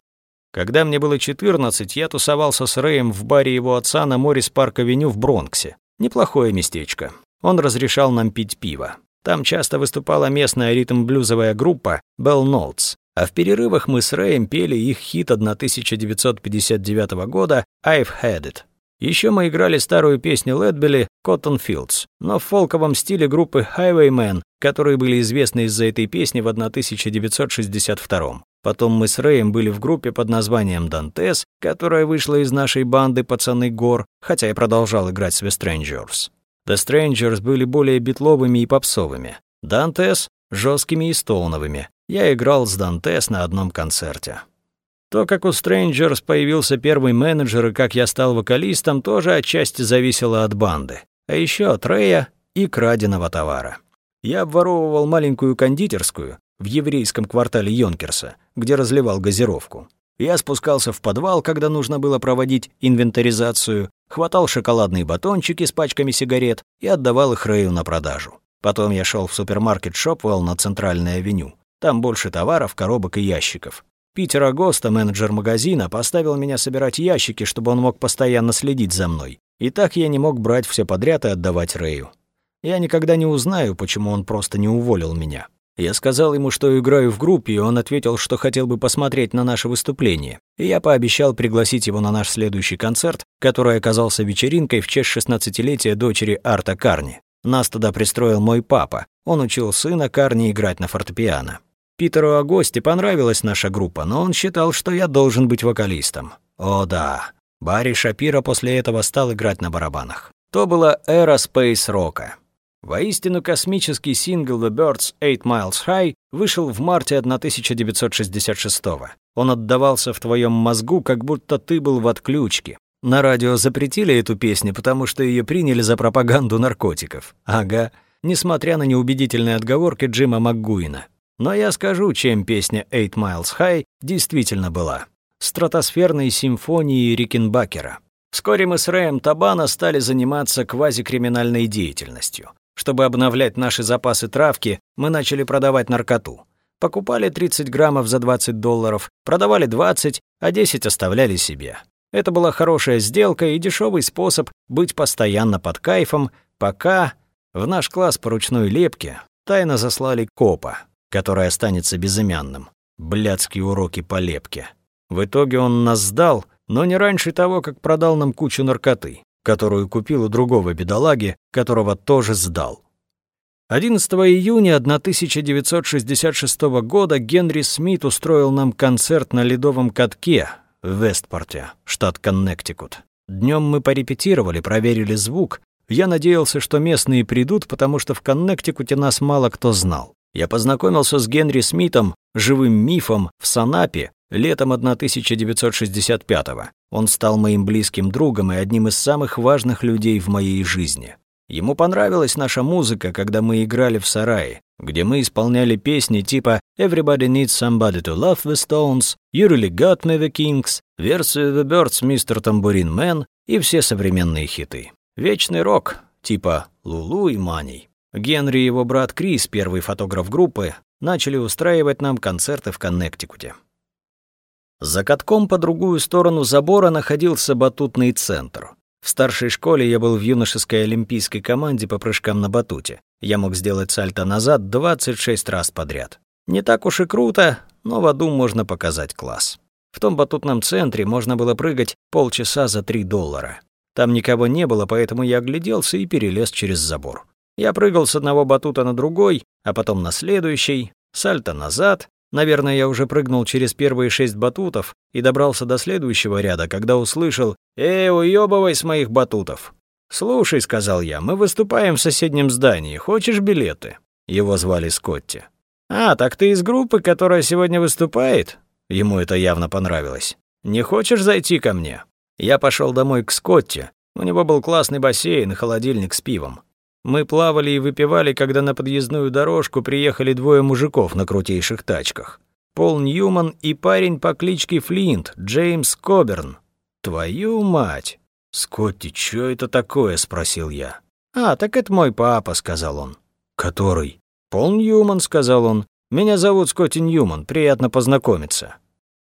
[SPEAKER 1] Когда мне было 14, я тусовался с Рэем в баре его отца на Морис Парк-авеню в Бронксе. Неплохое местечко. Он разрешал нам пить пиво. Там часто выступала местная ритм-блюзовая группа Bell Notes, а в перерывах мы с Рэем пели их хит 1959 года «I've Had It». Еще мы играли старую песню Ледбелли «Cotton Fields», но в фолковом стиле группы Highwaymen, которые были известны из-за этой песни в 1962 Потом мы с Рэем были в группе под названием «Дантес», которая вышла из нашей банды «Пацаны гор», хотя я продолжал играть с The Strangers. The Strangers были более битловыми и попсовыми. «Дантес» — жесткими и стоуновыми. Я играл с «Дантес» на одном концерте. То, как у Strangers появился первый менеджер и как я стал вокалистом, тоже отчасти зависело от банды. А еще от Рэя и краденого товара. Я обворовывал маленькую кондитерскую в еврейском квартале Йонкерса, где разливал газировку. Я спускался в подвал, когда нужно было проводить инвентаризацию, хватал шоколадные батончики с пачками сигарет и отдавал их Рэю на продажу. Потом я шел в супермаркет Шопвелл на Центральной авеню. Там больше товаров, коробок и ящиков. Питер Агоста, менеджер магазина, поставил меня собирать ящики, чтобы он мог постоянно следить за мной. И так я не мог брать все подряд и отдавать Рэю. Я никогда не узнаю, почему он просто не уволил меня. Я сказал ему, что играю в группе, и он ответил, что хотел бы посмотреть на наше выступление. И я пообещал пригласить его на наш следующий концерт, который оказался вечеринкой в честь шестнадцатилетия дочери Арта Карни. Нас туда пристроил мой папа. Он учил сына Карни играть на фортепиано. Питеру Агости понравилась наша группа, но он считал, что я должен быть вокалистом. О да, Барри Шапира после этого стал играть на барабанах. То была эра спейс-рока. Воистину космический сингл The Birds Eight Miles High вышел в марте 1966 -го. Он отдавался в твоем мозгу, как будто ты был в отключке. На радио запретили эту песню, потому что ее приняли за пропаганду наркотиков. Ага, несмотря на неубедительные отговорки Джима МакГуина. Но я скажу, чем песня Eight Miles High действительно была. Стратосферной симфонией Рикенбакера. Вскоре мы с Рэем Табана стали заниматься квазикриминальной деятельностью. Чтобы обновлять наши запасы травки, мы начали продавать наркоту. Покупали 30 граммов за 20 долларов, продавали 20, а 10 оставляли себе. Это была хорошая сделка и дешевый способ быть постоянно под кайфом, пока в наш класс по ручной лепке тайно заслали копа, который останется безымянным. Блядские уроки по лепке. В итоге он нас сдал, но не раньше того, как продал нам кучу наркоты которую купил у другого бедолаги, которого тоже сдал. 11 июня 1966 года Генри Смит устроил нам концерт на ледовом катке в Вестпорте, штат Коннектикут. Днем мы порепетировали, проверили звук. Я надеялся, что местные придут, потому что в Коннектикуте нас мало кто знал. Я познакомился с Генри Смитом, живым мифом, в Санапе, летом 1965-го. Он стал моим близким другом и одним из самых важных людей в моей жизни. Ему понравилась наша музыка, когда мы играли в сарае, где мы исполняли песни типа «Everybody needs somebody to love the Stones», «You really got me the Kings», версию «The Birds», «Mr. Tambourine Man» и все современные хиты. Вечный рок, типа «Лулу» и «Маней». Генри и его брат Крис, первый фотограф группы, начали устраивать нам концерты в Коннектикуте. За катком по другую сторону забора находился батутный центр. В старшей школе я был в юношеской олимпийской команде по прыжкам на батуте. Я мог сделать сальто назад 26 раз подряд. Не так уж и круто, но в аду можно показать класс. В том батутном центре можно было прыгать полчаса за 3 доллара. Там никого не было, поэтому я огляделся и перелез через забор. Я прыгал с одного батута на другой, а потом на следующий, сальто назад, Наверное, я уже прыгнул через первые шесть батутов и добрался до следующего ряда, когда услышал «Эй, уёбывай с моих батутов!» «Слушай», — сказал я, — «мы выступаем в соседнем здании. Хочешь билеты?» Его звали Скотти. «А, так ты из группы, которая сегодня выступает?» Ему это явно понравилось. «Не хочешь зайти ко мне?» Я пошел домой к Скотти. У него был классный бассейн и холодильник с пивом. Мы плавали и выпивали, когда на подъездную дорожку приехали двое мужиков на крутейших тачках. Пол Ньюман и парень по кличке Флинт, Джеймс Коберн. Твою мать! Скотти, что это такое? спросил я. А, так это мой папа, сказал он. Который? Пол Ньюман, сказал он. Меня зовут Скотти Ньюман, приятно познакомиться.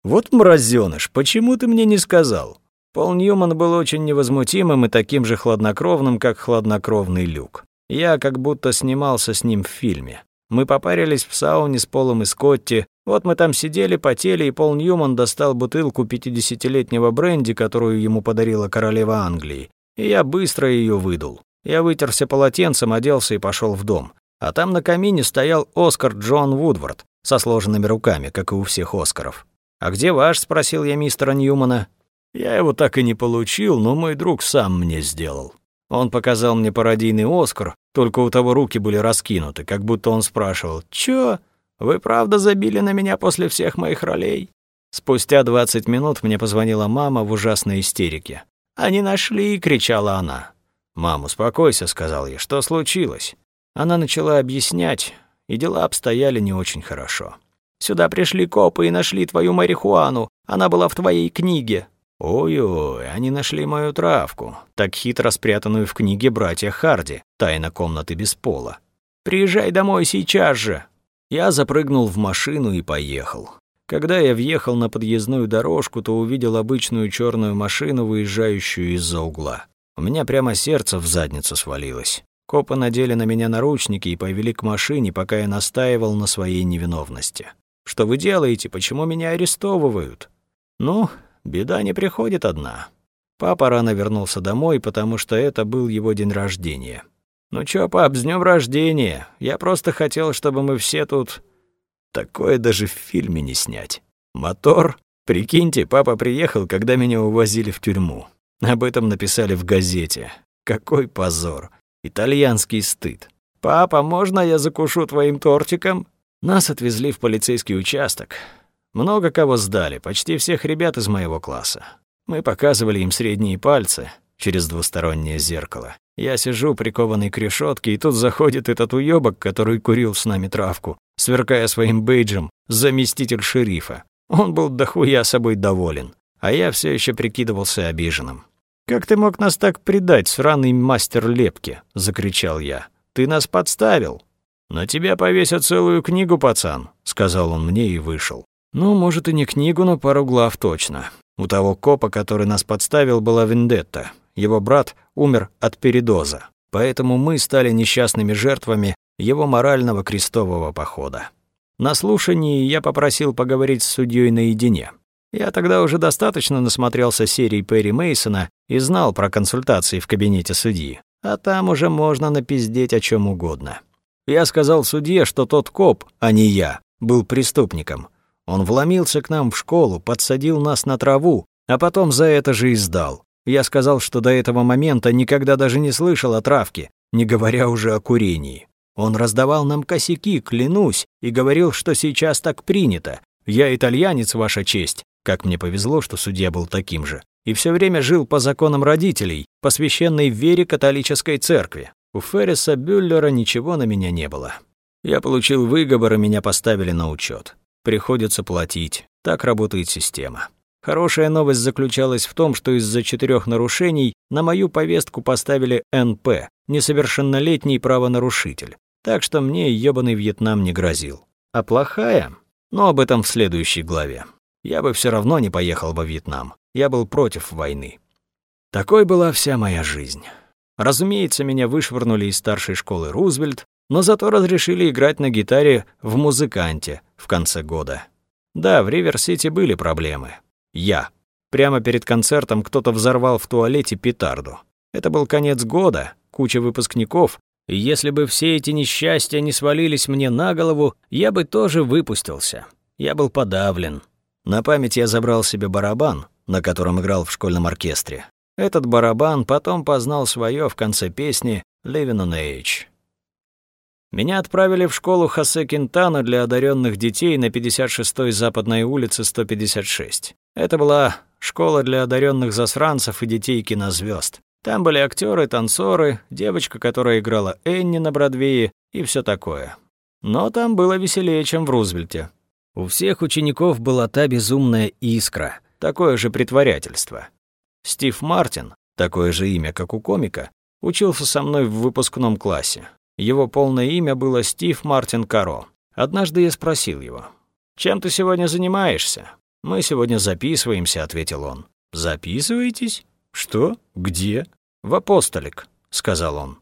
[SPEAKER 1] Вот мразёныш, почему ты мне не сказал? Пол Ньюман был очень невозмутимым и таким же хладнокровным, как хладнокровный Люк. Я как будто снимался с ним в фильме. Мы попарились в сауне с Полом и Скотти. Вот мы там сидели, потели, и Пол Ньюман достал бутылку 50-летнего бренди, которую ему подарила королева Англии. И я быстро ее выдул. Я вытерся полотенцем, оделся и пошел в дом. А там на камине стоял Оскар Джон Вудвард со сложенными руками, как и у всех Оскаров. «А где ваш?» — спросил я мистера Ньюмана. Я его так и не получил, но мой друг сам мне сделал. Он показал мне пародийный Оскар, только у того руки были раскинуты, как будто он спрашивал «Чё? Вы правда забили на меня после всех моих ролей?» Спустя 20 минут мне позвонила мама в ужасной истерике. «Они нашли!» — кричала она. «Мам, успокойся», — сказал я. «Что случилось?» Она начала объяснять, и дела обстояли не очень хорошо. «Сюда пришли копы и нашли твою марихуану. Она была в твоей книге. Ой-ой, они нашли мою травку, так хитро спрятанную в книге «Братья Харди. Тайна комнаты без пола». «Приезжай домой сейчас же!» Я запрыгнул в машину и поехал. Когда я въехал на подъездную дорожку, то увидел обычную черную машину, выезжающую из-за угла. У меня прямо сердце в задницу свалилось. Копы надели на меня наручники и повели к машине, пока я настаивал на своей невиновности. «Что вы делаете? Почему меня арестовывают?» «Ну, беда не приходит одна». Папа рано вернулся домой, потому что это был его день рождения. «Ну чё, пап, с днём рождения! Я просто хотел, чтобы мы все тут...» Такое даже в фильме не снять. Мотор? Прикиньте, папа приехал, когда меня увозили в тюрьму. Об этом написали в газете. Какой позор. Итальянский стыд. «Папа, можно я закушу твоим тортиком?» Нас отвезли в полицейский участок. Много кого сдали, почти всех ребят из моего класса. Мы показывали им средние пальцы через двустороннее зеркало. Я сижу, прикованный к решетке, и тут заходит этот уёбок, который курил с нами травку, сверкая своим бейджем, заместитель шерифа. Он был дохуя собой доволен, а я все еще прикидывался обиженным. «Как ты мог нас так предать, сраный мастер лепки?» — закричал я. «Ты нас подставил!» «На тебя повесят целую книгу, пацан», — сказал он мне и вышел. Ну, может, и не книгу, но пару глав точно. У того копа, который нас подставил, была вендетта. Его брат умер от передоза. Поэтому мы стали несчастными жертвами его морального крестового похода. На слушании я попросил поговорить с судьей наедине. Я тогда уже достаточно насмотрелся серий Перри Мейсона и знал про консультации в кабинете судьи, а там уже можно напиздеть о чем угодно. Я сказал судье, что тот коп, а не я, был преступником. Он вломился к нам в школу, подсадил нас на траву, а потом за это же и сдал. Я сказал, что до этого момента никогда даже не слышал о травке, не говоря уже о курении. Он раздавал нам косяки, клянусь, и говорил, что сейчас так принято. Я итальянец, ваша честь. Как мне повезло, что судья был таким же. И все время жил по законам родителей, посвященной вере католической церкви. У Ферриса Бюллера ничего на меня не было. Я получил выговор, и меня поставили на учет. Приходится платить. Так работает система. Хорошая новость заключалась в том, что из-за четырех нарушений на мою повестку поставили НП, несовершеннолетний правонарушитель. Так что мне ёбаный Вьетнам не грозил. А плохая? Но об этом в следующей главе. Я бы все равно не поехал во Вьетнам. Я был против войны. Такой была вся моя жизнь. Разумеется, меня вышвырнули из старшей школы Рузвельт, но зато разрешили играть на гитаре в «Музыканте» в конце года. Да, в Ривер-Сити были проблемы. Я. Прямо перед концертом кто-то взорвал в туалете петарду. Это был конец года, куча выпускников, и если бы все эти несчастья не свалились мне на голову, я бы тоже выпустился. Я был подавлен. На память я забрал себе барабан, на котором играл в школьном оркестре. Этот барабан потом познал свое в конце песни «Living on Age». Меня отправили в школу Хосе Кентана для одаренных детей на 56-й Западной улице 156. Это была школа для одаренных засранцев и детей кинозвезд. Там были актеры, танцоры, девочка, которая играла Энни на Бродвее и все такое. Но там было веселее, чем в Рузвельте. У всех учеников была та безумная искра, такое же притворятельство. Стив Мартин, такое же имя, как у комика, учился со мной в выпускном классе. Его полное имя было Стив Мартин Каро. Однажды я спросил его, «Чем ты сегодня занимаешься?» «Мы сегодня записываемся», — ответил он. «Записываетесь? Что? Где?» «В апостолик», — сказал он.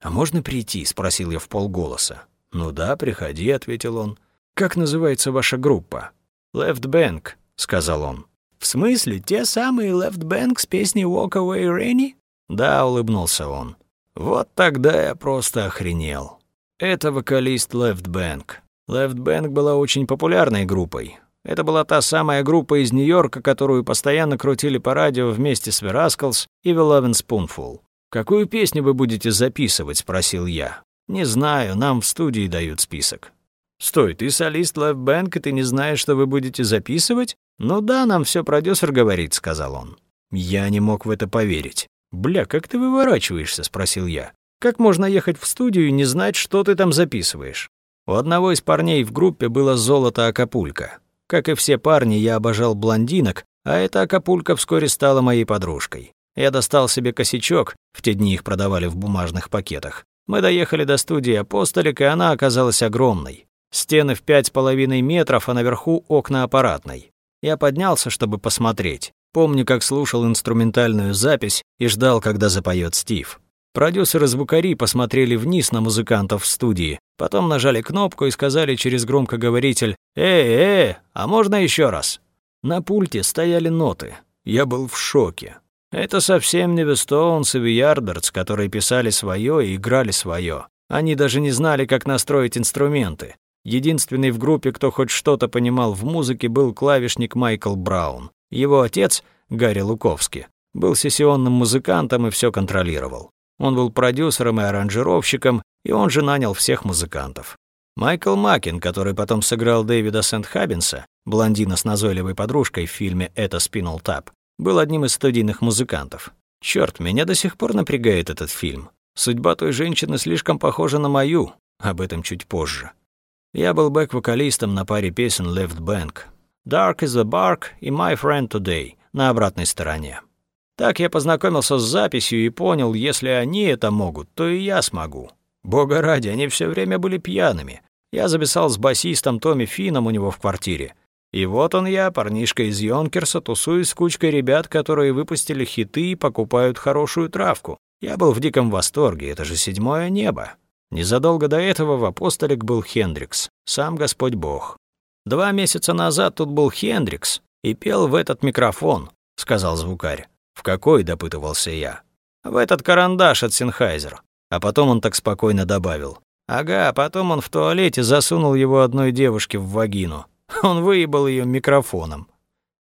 [SPEAKER 1] «А можно прийти?» — спросил я в полголоса. «Ну да, приходи», — ответил он. «Как называется ваша группа?» «Left Bank», — сказал он. «В смысле, те самые Left Bank с песней Walk Away Rainy?» «Да», — улыбнулся он. Вот тогда я просто охренел. Это вокалист Left Bank. Left Bank была очень популярной группой. Это была та самая группа из Нью-Йорка, которую постоянно крутили по радио вместе с Verascals и The Lovin' Spoonful. «Какую песню вы будете записывать?» — спросил я. «Не знаю, нам в студии дают список». «Стой, ты солист Left Bank, и ты не знаешь, что вы будете записывать?» «Ну да, нам все продюсер говорит», — сказал он. Я не мог в это поверить. «Бля, как ты выворачиваешься?» — спросил я. «Как можно ехать в студию и не знать, что ты там записываешь?» У одного из парней в группе было золото Акапулько. Как и все парни, я обожал блондинок, А эта Акапулько вскоре стала моей подружкой. Я достал себе косячок, в те дни их продавали в бумажных пакетах. Мы доехали до студии «Апостолик», и она оказалась огромной. Стены в пять с половиной метров, а наверху окна аппаратной. Я поднялся, чтобы посмотреть. Помню, как слушал инструментальную запись и ждал, когда запоет Стив. Продюсеры-звукари посмотрели вниз на музыкантов в студии, потом нажали кнопку и сказали через громкоговоритель «Эй, эй, а можно еще раз?» На пульте стояли ноты. Я был в шоке. Это совсем не Вестоунс и Ярдардс, которые писали свое и играли свое. Они даже не знали, как настроить инструменты. Единственный в группе, кто хоть что-то понимал в музыке, был клавишник Майкл Браун. Его отец, Гарри Луковский, был сессионным музыкантом и все контролировал. Он был продюсером и аранжировщиком, и он же нанял всех музыкантов. Майкл Макин, который потом сыграл Дэвида Сент-Хаббинса, блондина с назойливой подружкой в фильме «Это Спинал Тап», был одним из студийных музыкантов. Черт, меня до сих пор напрягает этот фильм. Судьба той женщины слишком похожа на мою, об этом чуть позже. Я был бэк-вокалистом на паре песен Left Bank. Dark is the Bark и My Friend Today на обратной стороне. Так я познакомился с записью и понял, если они это могут, то и я смогу. Бога ради, они все время были пьяными. Я записал с басистом Томми Фином у него в квартире. И вот он я, парнишка из Йонкерса, тусуюсь с кучкой ребят, которые выпустили хиты и покупают хорошую травку. Я был в диком восторге, это же седьмое небо. Незадолго до этого в апостолик был Хендрикс, сам Господь Бог. Два месяца назад тут был Хендрикс и пел в этот микрофон, сказал звукарь. «В какой?» — допытывался я. «В этот карандаш от Синхайзер». А потом он так спокойно добавил. «Ага, потом он в туалете засунул его одной девушке в вагину. Он выебал ее микрофоном».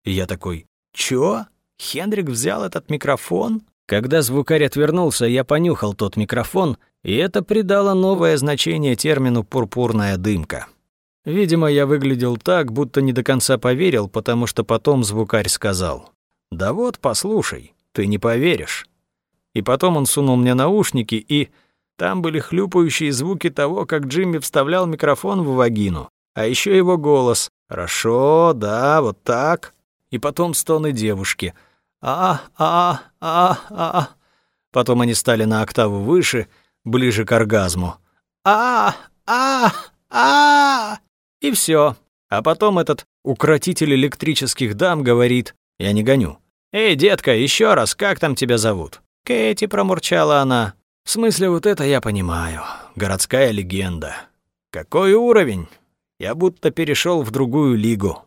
[SPEAKER 1] И я такой, «Чё? Хендрик взял этот микрофон?» Когда звукарь отвернулся, я понюхал тот микрофон, и это придало новое значение термину «пурпурная дымка». Видимо, я выглядел так, будто не до конца поверил, потому что потом звукарь сказал. «Да вот, послушай, ты не поверишь». И потом он сунул мне наушники, и там были хлюпающие звуки того, как Джимми вставлял микрофон в вагину, а еще его голос «Хорошо, да, вот так». И потом стоны девушки «А, а, а, а». Потом они стали на октаву выше, ближе к оргазму. «А, а, а». И все. А потом этот укротитель электрических дам говорит «Я не гоню». «Эй, детка, еще раз, как там тебя зовут?» «Кэти», — промурчала она. «В смысле, вот это я понимаю. Городская легенда. Какой уровень? Я будто перешел в другую лигу».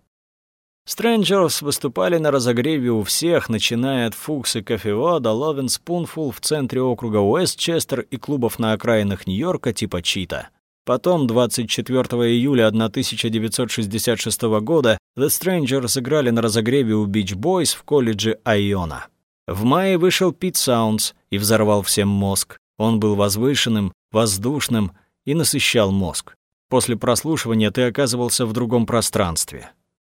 [SPEAKER 1] Стрэнджерс выступали на разогреве у всех, начиная от Фукс и Кофево до Ловен Спунфул в центре округа Уэстчестер и клубов на окраинах Нью-Йорка типа Чита. Потом, 24 июля 1966 года, The Strangers сыграли на разогреве у Beach Boys в колледже Айона. В мае вышел Пит Саундс и взорвал всем мозг. Он был возвышенным, воздушным и насыщал мозг. После прослушивания ты оказывался в другом пространстве.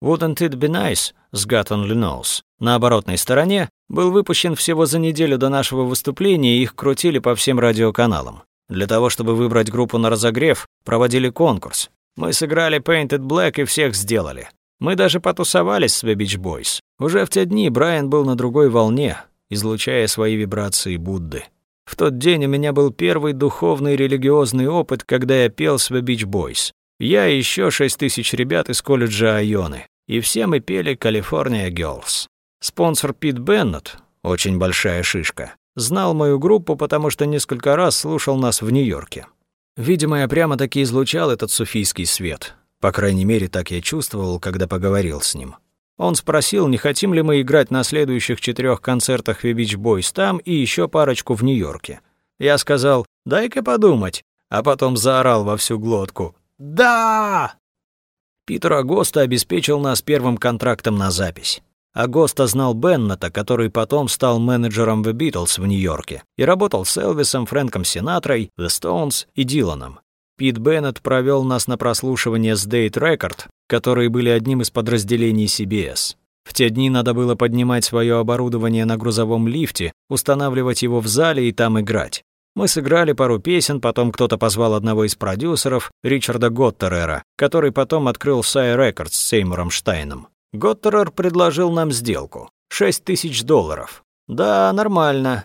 [SPEAKER 1] Wouldn't It Be Nice с God Only Knows на оборотной стороне был выпущен всего за неделю до нашего выступления и их крутили по всем радиоканалам. Для того, чтобы выбрать группу на разогрев, проводили конкурс. Мы сыграли Painted Black и всех сделали. Мы даже потусовались с The Beach Boys. Уже в те дни Брайан был на другой волне, излучая свои вибрации Будды. В тот день у меня был первый духовный религиозный опыт, когда я пел с The Beach Boys. Я и еще шесть тысяч ребят из колледжа Айоны. И все мы пели «California Girls». Спонсор Пит Беннет, очень большая шишка, Знал мою группу, потому что несколько раз слушал нас в Нью-Йорке. Видимо, я прямо-таки излучал этот суфийский свет. По крайней мере, так я чувствовал, когда поговорил с ним. Он спросил, не хотим ли мы играть на следующих четырех концертах в Beach Boys там и еще парочку в Нью-Йорке. Я сказал «дай-ка подумать», а потом заорал во всю глотку «Да!». Питер Агоста обеспечил нас первым контрактом на запись. Агоста знал Беннета, который потом стал менеджером The Beatles в Нью-Йорке и работал с Элвисом, Фрэнком Синатрой, The Stones и Диланом. Пит Беннет провел нас на прослушивание с Date Record, которые были одним из подразделений CBS. В те дни надо было поднимать свое оборудование на грузовом лифте, устанавливать его в зале и там играть. Мы сыграли пару песен, потом кто-то позвал одного из продюсеров, Ричарда Готтерера, который потом открыл Сай Records с Сеймуром Штайном. Готтерер предложил нам сделку. Шесть тысяч долларов. Да, нормально.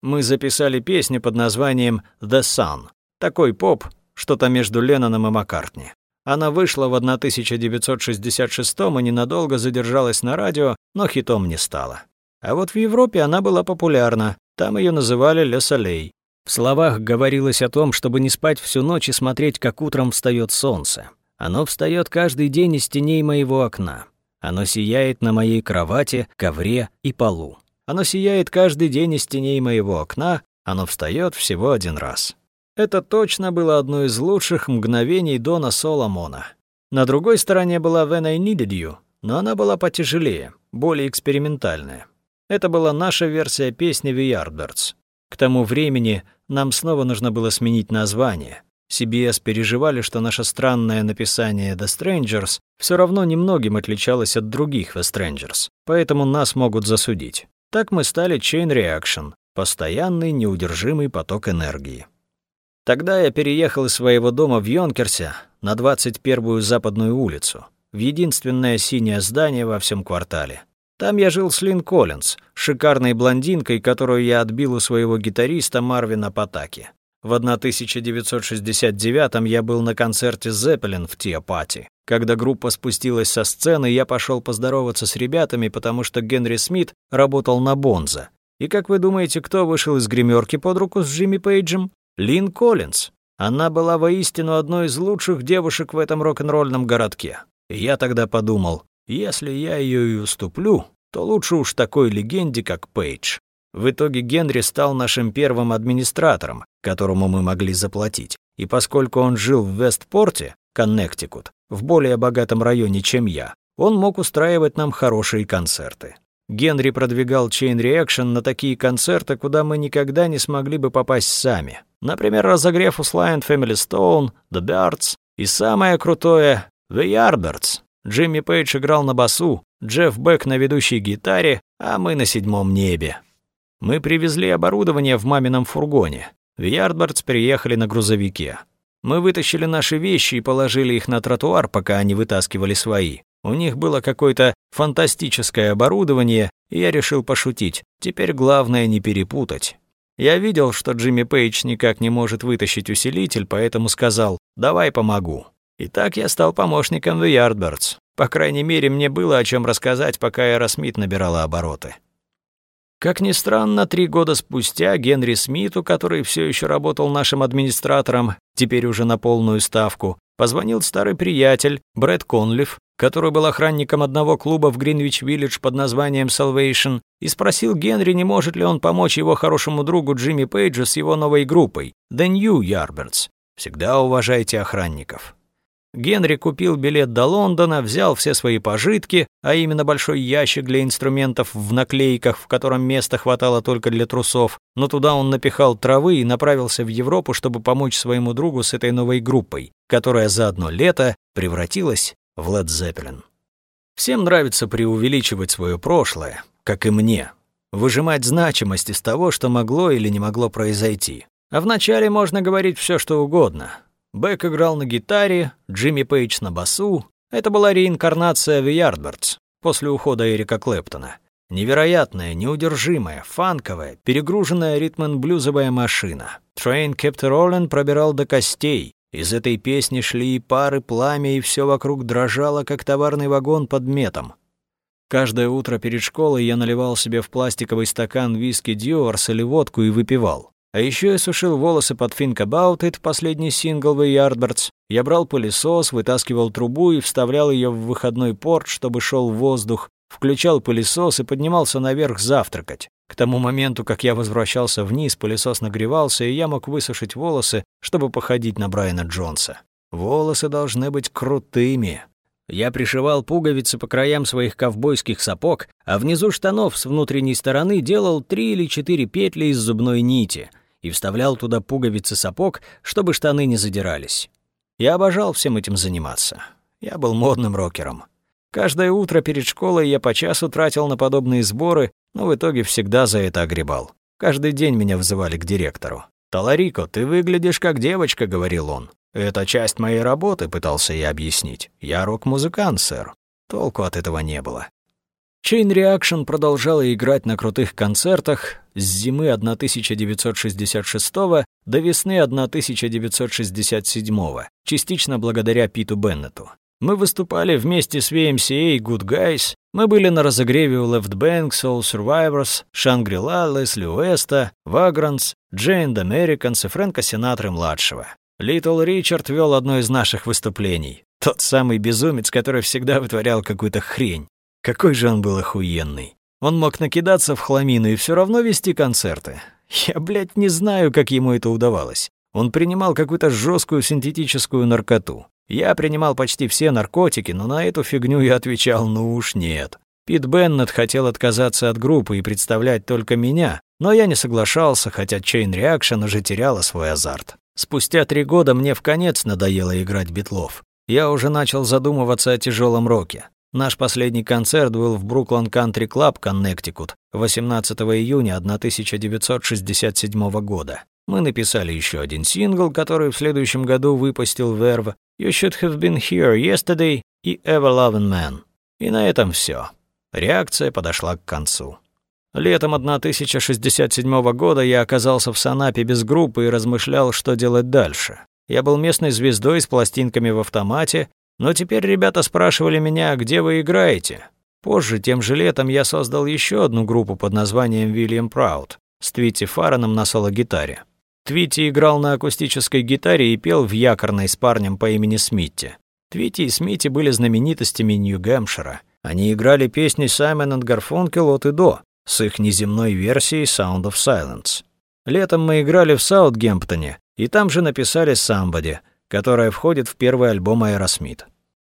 [SPEAKER 1] Мы записали песню под названием «The Sun». Такой поп, что-то между Ленноном и Маккартни. Она вышла в 1966 и ненадолго задержалась на радио, но хитом не стала. А вот в Европе она была популярна. Там ее называли «Ле Солей». В словах говорилось о том, чтобы не спать всю ночь и смотреть, как утром встает солнце. Оно встает каждый день из теней моего окна. Оно сияет на моей кровати, ковре и полу. Оно сияет каждый день из теней моего окна, оно встает всего один раз. Это точно было одно из лучших мгновений Дона Соломона. На другой стороне была When I Needed You, но она была потяжелее, более экспериментальная. Это была наша версия песни The Yardbirds. К тому времени нам снова нужно было сменить название. CBS переживали, что наше странное написание The Strangers все равно немногим отличалось от других The Strangers, поэтому нас могут засудить. Так мы стали Chain Reaction, постоянный неудержимый поток энергии. Тогда я переехал из своего дома в Йонкерсе на 21-ю Западную улицу, в единственное синее здание во всем квартале. Там я жил с Лин Коллинз, шикарной блондинкой, которую я отбил у своего гитариста Марвина Патаки. В 1969 я был на концерте Зеппелин в Тиопати. Когда группа спустилась со сцены, я пошел поздороваться с ребятами, потому что Генри Смит работал на Бонза. И как вы думаете, кто вышел из гримерки под руку с Джимми Пейджем? Лин Коллинз. Она была воистину одной из лучших девушек в этом рок-н-ролльном городке. Я тогда подумал, если я ее и уступлю, то лучше уж такой легенде, как Пейдж. В итоге Генри стал нашим первым администратором, которому мы могли заплатить. И поскольку он жил в Вестпорте, Коннектикут, в более богатом районе, чем я, он мог устраивать нам хорошие концерты. Генри продвигал Chain Reaction на такие концерты, куда мы никогда не смогли бы попасть сами. Например, разогрев у Sly and Family Stone, The Birds и самое крутое — The Yardbirds. Джимми Пейдж играл на басу, Джефф Бек на ведущей гитаре, а мы на седьмом небе. Мы привезли оборудование в мамином фургоне. В Ярдбардс приехали на грузовике. Мы вытащили наши вещи и положили их на тротуар, пока они вытаскивали свои. У них было какое-то фантастическое оборудование, и я решил пошутить. Теперь главное не перепутать. Я видел, что Джимми Пейдж никак не может вытащить усилитель, поэтому сказал «давай помогу». И так я стал помощником The Yardbirds. По крайней мере, мне было о чем рассказать, пока Эра Смит набирала обороты. Как ни странно, три года спустя Генри Смиту, который все еще работал нашим администратором, теперь уже на полную ставку, позвонил старый приятель Брэд Конлиф, который был охранником одного клуба в Гринвич-Виллидж под названием Salvation, и спросил Генри, не может ли он помочь его хорошему другу Джимми Пейджу с его новой группой The New Yardbirds. Всегда уважайте охранников. Генри купил билет до Лондона, взял все свои пожитки, а именно большой ящик для инструментов в наклейках, в котором места хватало только для трусов, но туда он напихал травы и направился в Европу, чтобы помочь своему другу с этой новой группой, которая за одно лето превратилась в Led Zeppelin. Всем нравится преувеличивать свое прошлое, как и мне, выжимать значимость из того, что могло или не могло произойти. А вначале можно говорить все, что угодно — Бэк играл на гитаре, Джимми Пейдж на басу. Это была реинкарнация The Yardbirds после ухода Эрика Клэптона. Невероятная, неудержимая, фанковая, перегруженная ритм-блюзовая машина. Train kept rolling пробирал до костей. Из этой песни шли и пары, пламя, и все вокруг дрожало, как товарный вагон под метом. Каждое утро перед школой я наливал себе в пластиковый стакан виски Дьюарс или водку и выпивал. А еще я сушил волосы под Think About It, последний сингл The Yardbirds. Я брал пылесос, вытаскивал трубу и вставлял ее в выходной порт, чтобы шел воздух, включал пылесос и поднимался наверх завтракать. К тому моменту, как я возвращался вниз, пылесос нагревался, и я мог высушить волосы, чтобы походить на Брайана Джонса. Волосы должны быть крутыми. Я пришивал пуговицы по краям своих ковбойских сапог, а внизу штанов с внутренней стороны делал три или четыре петли из зубной нити — и вставлял туда пуговицы сапог, чтобы штаны не задирались. Я обожал всем этим заниматься. Я был модным рокером. Каждое утро перед школой я по часу тратил на подобные сборы, но в итоге всегда за это огребал. Каждый день меня вызывали к директору. «Таларико, ты выглядишь как девочка», — говорил он. «Это часть моей работы», — пытался я объяснить. «Я рок-музыкант, сэр». толку от этого не было. Chain Reaction продолжала играть на крутых концертах с зимы 1966 до весны 1967, частично благодаря Питу Беннету. Мы выступали вместе с VMCA Good Guys, мы были на разогреве у Left Bank, Soul Survivors, Shangri-La, Лесли Уэста, Vagrants, Jane Americans и Фрэнка Синатры-младшего. Литл Ричард вел одно из наших выступлений. Тот самый безумец, который всегда вытворял какую-то хрень. Какой же он был охуенный. Он мог накидаться в хламину и все равно вести концерты. Я, блядь, не знаю, как ему это удавалось. Он принимал какую-то жесткую синтетическую наркоту. Я принимал почти все наркотики, но на эту фигню я отвечал «ну уж нет». Пит Беннет хотел отказаться от группы и представлять только меня, но я не соглашался, хотя Chain Reaction уже теряла свой азарт. Спустя три года мне вконец надоело играть битлов. Я уже начал задумываться о тяжелом роке. Наш последний концерт был в Brooklawn Country Club, Коннектикут, 18 июня 1967 года. Мы написали еще один сингл, который в следующем году выпустил Verve, You Should Have Been Here Yesterday и Ever Loving Man. И на этом все. Реакция подошла к концу. Летом 1067 года я оказался в Санапе без группы и размышлял, что делать дальше. Я был местной звездой с пластинками в автомате, но теперь ребята спрашивали меня, где вы играете. Позже, тем же летом, я создал еще одну группу под названием William Proud с Твити Фараном на соло-гитаре. Твити играл на акустической гитаре и пел в якорной с парнем по имени Смитти. Твити и Смитти были знаменитостями Нью-Гэмпшира. Они играли песни Саймон и Гарфункел от и до, с их неземной версией Sound of Silence. Летом мы играли в Саутгемптоне, и там же написали «Somebody», которая входит в первый альбом Aerosmith.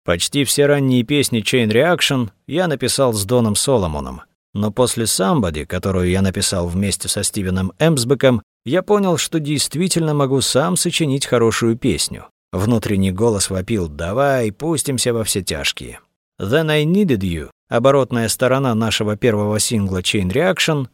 [SPEAKER 1] Почти все ранние песни Chain Reaction я написал с Доном Соломоном. Но после «Somebody», которую я написал вместе со Стивеном Эмсбеком, я понял, что действительно могу сам сочинить хорошую песню. Внутренний голос вопил «Давай, пустимся во все тяжкие». «Then I Needed You», оборотная сторона нашего первого сингла Chain Reaction,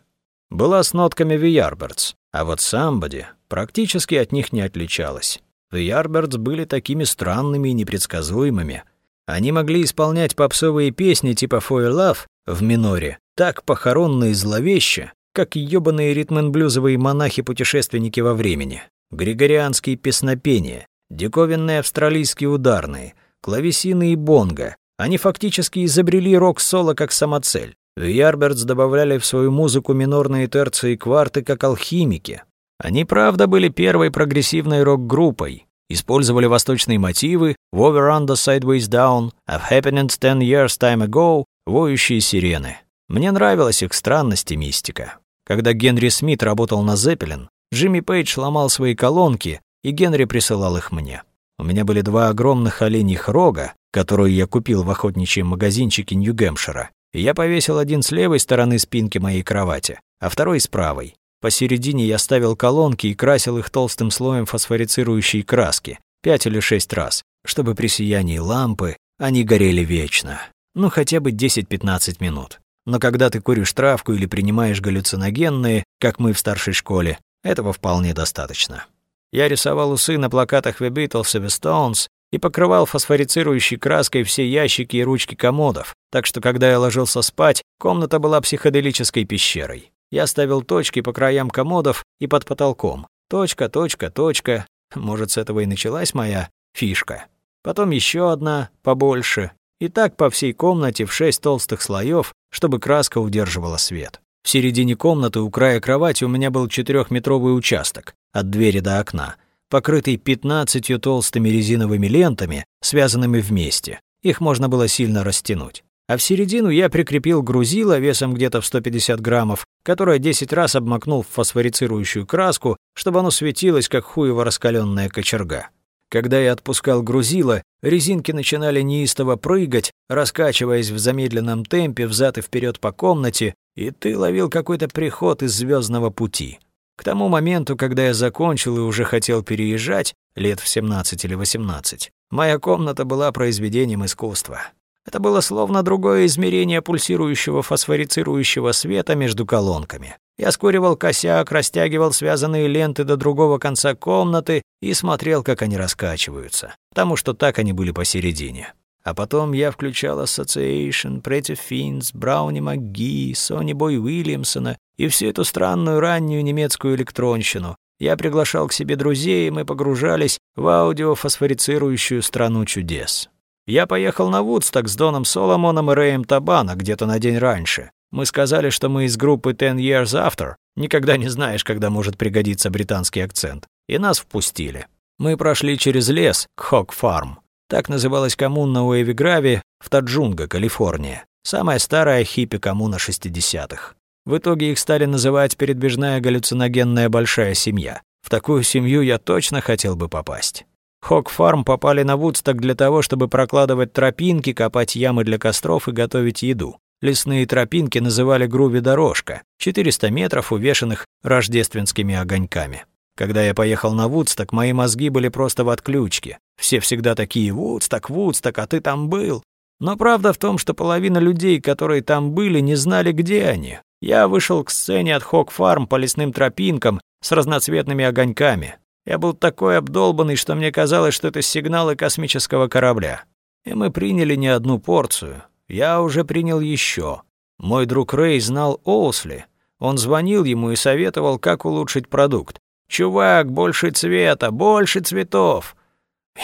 [SPEAKER 1] была с нотками The Yardbirds, а вот Somebody практически от них не отличалась. The Yardbirds были такими странными и непредсказуемыми – они могли исполнять попсовые песни типа «For Love» в миноре, так похоронно и зловеще, как ёбаные ритм-н-блюзовые монахи-путешественники во времени, григорианские песнопения, диковинные австралийские ударные, клавесины и бонго. Они фактически изобрели рок-соло как самоцель. Yardbirds добавляли в свою музыку минорные терции и кварты как алхимики. Они, правда, были первой прогрессивной рок-группой, использовали восточные мотивы «Over Under Sideways Down», «Of Happenings Ten Years Time Ago», «Воющие сирены». Мне нравилась их странность и мистика. Когда Генри Смит работал на Зеппелин, Джимми Пейдж ломал свои колонки, и Генри присылал их мне. У меня были два огромных оленьих рога, которые я купил в охотничьем магазинчике Нью-Гэмпшира. И я повесил один с левой стороны спинки моей кровати, а второй с правой. Посередине я ставил колонки и красил их толстым слоем фосфорицирующей краски, пять или шесть раз, чтобы при сиянии лампы они горели вечно. Ну, хотя бы 10-15 минут. Но когда ты куришь травку или принимаешь галлюциногенные, как мы в старшей школе, этого вполне достаточно. Я рисовал усы на плакатах The Beatles и The Stones и покрывал фосфорицирующей краской все ящики и ручки комодов, так что когда я ложился спать, комната была психоделической пещерой. Я ставил точки по краям комодов и под потолком. Точка, точка, точка. Может, с этого и началась моя фишка. Потом еще одна, побольше. И так по всей комнате в шесть толстых слоев, чтобы краска удерживала свет. В середине комнаты у края кровати у меня был четырехметровый участок, от двери до окна, покрытый пятнадцатью толстыми резиновыми лентами, связанными вместе. Их можно было сильно растянуть а в середину я прикрепил грузило весом где-то в 150 граммов, которое 10 раз обмакнул в фосфорицирующую краску, чтобы оно светилось, как хуево раскаленная кочерга. Когда я отпускал грузило, резинки начинали неистово прыгать, раскачиваясь в замедленном темпе взад и вперед по комнате, и ты ловил какой-то приход из звездного пути. К тому моменту, когда я закончил и уже хотел переезжать, лет в 17 или 18, моя комната была произведением искусства. Это было словно другое измерение пульсирующего фосфорицирующего света между колонками. Я скуривал косяк, растягивал связанные ленты до другого конца комнаты и смотрел, как они раскачиваются, потому что так они были посередине. А потом я включал Association, Pretty Fins, Брауни МакГи, Сони Бой Уильямсона и всю эту странную раннюю немецкую электронщину. Я приглашал к себе друзей, и мы погружались в аудиофосфорицирующую страну чудес. Я поехал на Вудсток с Доном Соломоном и Рэем Табана где-то на день раньше. Мы сказали, что мы из группы Ten Years After. Никогда не знаешь, когда может пригодиться британский акцент. И нас впустили. Мы прошли через лес к Хок-фарм. Так называлась коммуна Уэви-Грави в Таджунга, Калифорния. Самая старая хиппи-коммуна 60-х. В итоге их стали называть передвижная галлюциногенная большая семья. В такую семью я точно хотел бы попасть. Хок-фарм попали на Вудсток для того, чтобы прокладывать тропинки, копать ямы для костров и готовить еду. Лесные тропинки называли груви-дорожка, 400 метров, увешанных рождественскими огоньками. Когда я поехал на Вудсток, мои мозги были просто в отключке. Все всегда такие «Вудсток, Вудсток, а ты там был?» Но правда в том, что половина людей, которые там были, не знали, где они. Я вышел к сцене от Хок-фарм по лесным тропинкам с разноцветными огоньками. Я был такой обдолбанный, что мне казалось, что это сигналы космического корабля. И мы приняли не одну порцию. Я уже принял еще. Мой друг Рэй знал Оусли. Он звонил ему и советовал, как улучшить продукт. «Чувак, больше цвета, больше цветов!»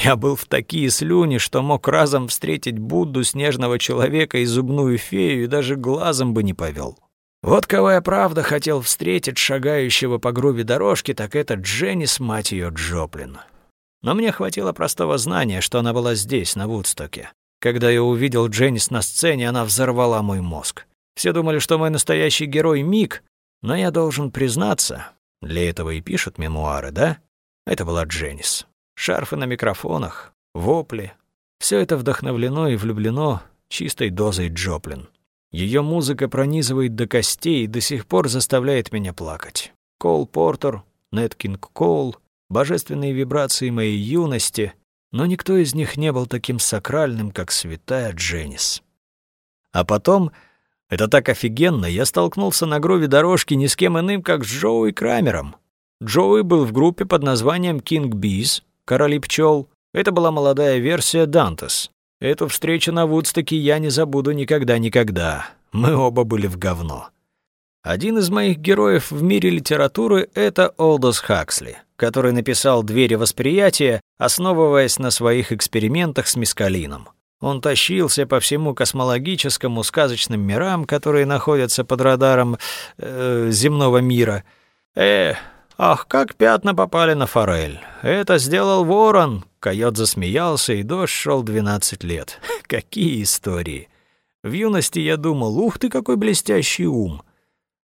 [SPEAKER 1] Я был в такие слюни, что мог разом встретить Будду, снежного человека и зубную фею, и даже глазом бы не повел. Вот кого я правда хотел встретить, шагающего по грубе дорожки, так это Дженнис, мать ее, Джоплин. Но мне хватило простого знания, что она была здесь, на Вудстоке. Когда я увидел Дженнис на сцене, она взорвала мой мозг. Все думали, что мой настоящий герой Мик, но я должен признаться, для этого и пишут мемуары, да? Это была Дженнис. Шарфы на микрофонах, вопли. Все это вдохновлено и влюблено чистой дозой Джоплин. Ее музыка пронизывает до костей и до сих пор заставляет меня плакать. Кол Портер, Нэт Коул, божественные вибрации моей юности, но никто из них не был таким сакральным, как святая Дженнис. А потом, это так офигенно, я столкнулся на грове дорожки ни с кем иным, как с Джоуи Крамером. Джоуи был в группе под названием King Bees, Короли пчел. Это была молодая версия Дантес. Эту встречу на Вудстоке я не забуду никогда-никогда. Мы оба были в говно. Один из моих героев в мире литературы — это Олдос Хаксли, который написал «Двери восприятия», основываясь на своих экспериментах с мискалином. Он тащился по всему космологическому сказочным мирам, которые находятся под радаром э, земного мира. Э, ах, как пятна попали на форель. Это сделал ворон, Койот засмеялся, и дождь шел двенадцать лет. Какие истории! В юности я думал, ух ты, какой блестящий ум.